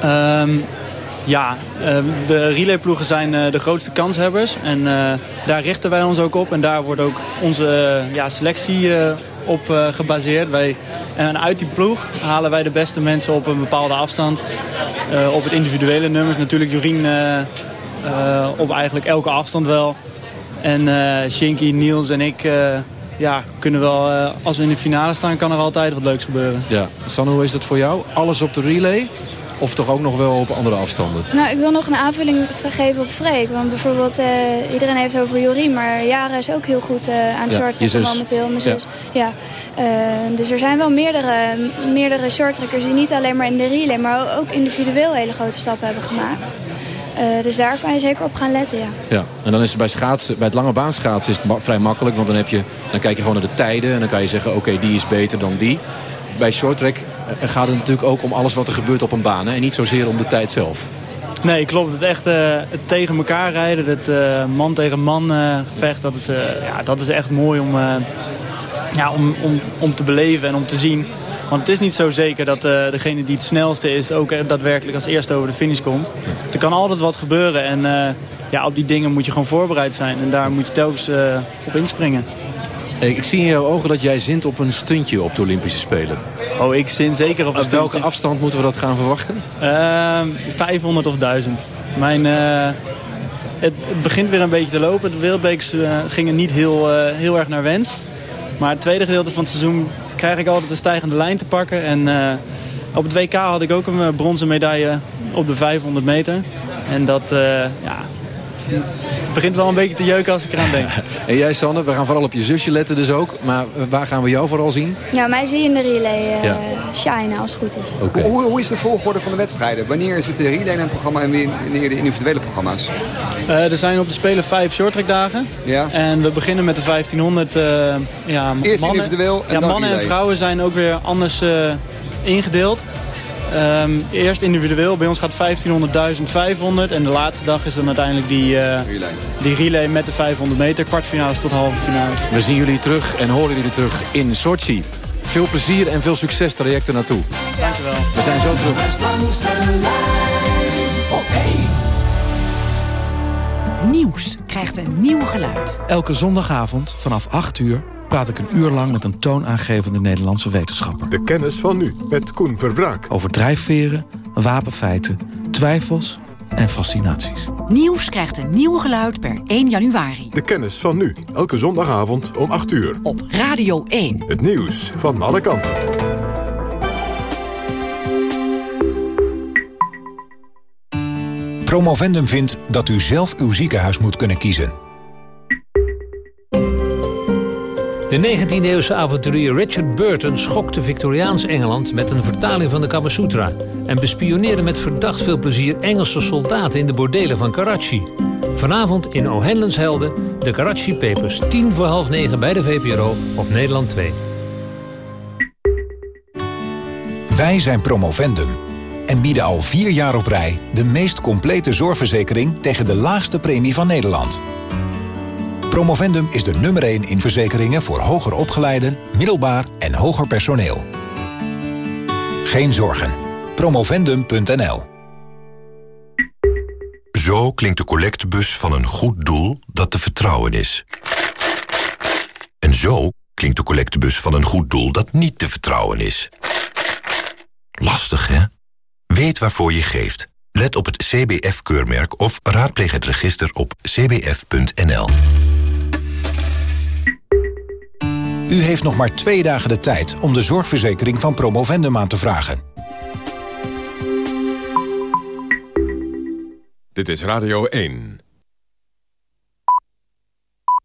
Ehm, ja, ehm, de relayploegen zijn eh, de grootste kanshebbers. En eh, daar richten wij ons ook op. En daar wordt ook onze eh, ja, selectie op gebaseerd. Wij, en uit die ploeg halen wij de beste mensen op een bepaalde afstand. Op het individuele nummers natuurlijk Jorien op eigenlijk elke afstand wel. En Shinky, Niels en ik ja, kunnen wel... eh, als we in de finale staan kan er altijd wat leuks gebeuren. Ja. Sanne, hoe is dat voor jou? Alles op de relay? Of toch ook nog wel op andere afstanden? Nou, ik wil nog een aanvulling geven op Freek. Want bijvoorbeeld, eh, iedereen heeft het over Jorien, maar Jara is ook heel goed eh, aan het Ja, momenteel. Mijn zus. Ja. Eh, dus er zijn wel meerdere, meerdere shorttrackers die niet alleen maar in de relay, maar ook individueel hele grote stappen hebben gemaakt. Eh, dus daar kan je zeker op gaan letten, ja. Ja, en dan is het bij, schaatsen, bij het lange baan schaatsen is het ma- vrij makkelijk. Want dan, heb je, dan kijk je gewoon naar de tijden. En dan kan je zeggen, oké, die is beter dan die. Bij shorttrack eh, gaat het natuurlijk ook om alles wat er gebeurt op een baan. Hè, en niet zozeer om de tijd zelf. Nee, klopt. Het echt eh, het tegen elkaar rijden, het eh, man tegen man eh, gevecht, dat is, eh, ja, dat is echt mooi om, eh, ja, om, om, om te beleven en om te zien. Want het is niet zo zeker dat eh, degene die het snelste is ook eh, daadwerkelijk als eerste over de finish komt. Er kan altijd wat gebeuren en eh, ja, op die dingen moet je gewoon voorbereid zijn. En daar moet je telkens op inspringen. Ik, zie in jouw ogen dat jij zint op een stuntje op de Olympische Spelen. Oh, ik zin zeker op een Op welke stuntje. afstand moeten we dat gaan verwachten? Ehm, 500 of 1000. Mijn, het, begint weer een beetje te lopen. De eh, gingen niet heel, heel erg naar wens. Maar het tweede gedeelte van het seizoen krijg ik altijd een stijgende lijn te pakken. En eh, op het WK had ik ook een eh, bronzen medaille op de 500 meter. En dat, eh, ja, het begint wel een beetje te jeuken als ik eraan denk. <laughs> En jij Sanne, we gaan vooral op je zusje letten dus ook. Maar eh, waar gaan we jou vooral zien? Ja, mij zie je in de relay eh Ja. shine als het goed is. Hoe, hoe is de volgorde van de wedstrijden? Wanneer is het de relay-programma en wanneer de individuele programma's? Eh, er zijn op de Spelen vijf shorttrackdagen. Ja. En we beginnen met de 1500. eh ja, Eerst mannen, individueel en ja, dan mannen en relay. vrouwen zijn ook weer anders eh, ingedeeld. Ehm, eerst individueel. Bij ons gaat 1500, 1500. En de laatste dag is dan uiteindelijk die, eh, die relay met de 500 meter. Kwartfinales tot halve finale. We zien jullie terug en horen jullie terug in Sochi. Veel plezier en veel succes trajecten naartoe. Dankjewel. We zijn zo terug. Nieuws krijgt een nieuw geluid. Elke zondagavond vanaf 8 uur praat ik een uur lang met een toonaangevende Nederlandse wetenschapper. De kennis van nu met Koen Verbraak. Over drijfveren, wapenfeiten, twijfels en fascinaties. Nieuws krijgt een nieuw geluid per 1 januari. De kennis van nu. Elke zondagavond om 8 uur. Op Radio 1. Het nieuws van alle kanten. Promovendum vindt dat u zelf uw ziekenhuis moet kunnen kiezen. De 19e-eeuwse avonturier Richard Burton schokte Victoriaans Engeland met een vertaling van de Kama Sutra en bespioneerde met verdacht veel plezier Engelse soldaten in de bordelen van Karachi. Vanavond in O'Hanlon's Helden, de Karachi Papers, tien voor half negen bij de VPRO op Nederland 2. Wij zijn Promovendum en bieden al vier jaar op rij... de meest complete zorgverzekering tegen de laagste premie van Nederland. Promovendum is de nummer 1 in verzekeringen voor hoger opgeleiden, middelbaar en hoger personeel. Geen zorgen. Promovendum.nl Zo klinkt de collectebus van een goed doel dat te vertrouwen is. En zo klinkt de collectebus van een goed doel dat niet te vertrouwen is. Lastig, hè? Weet waarvoor je geeft. Let op het CBF-keurmerk of raadpleeg het register op cbf.nl. U heeft nog maar twee dagen de tijd om de zorgverzekering van Promovendum aan te vragen. Dit is Radio 1.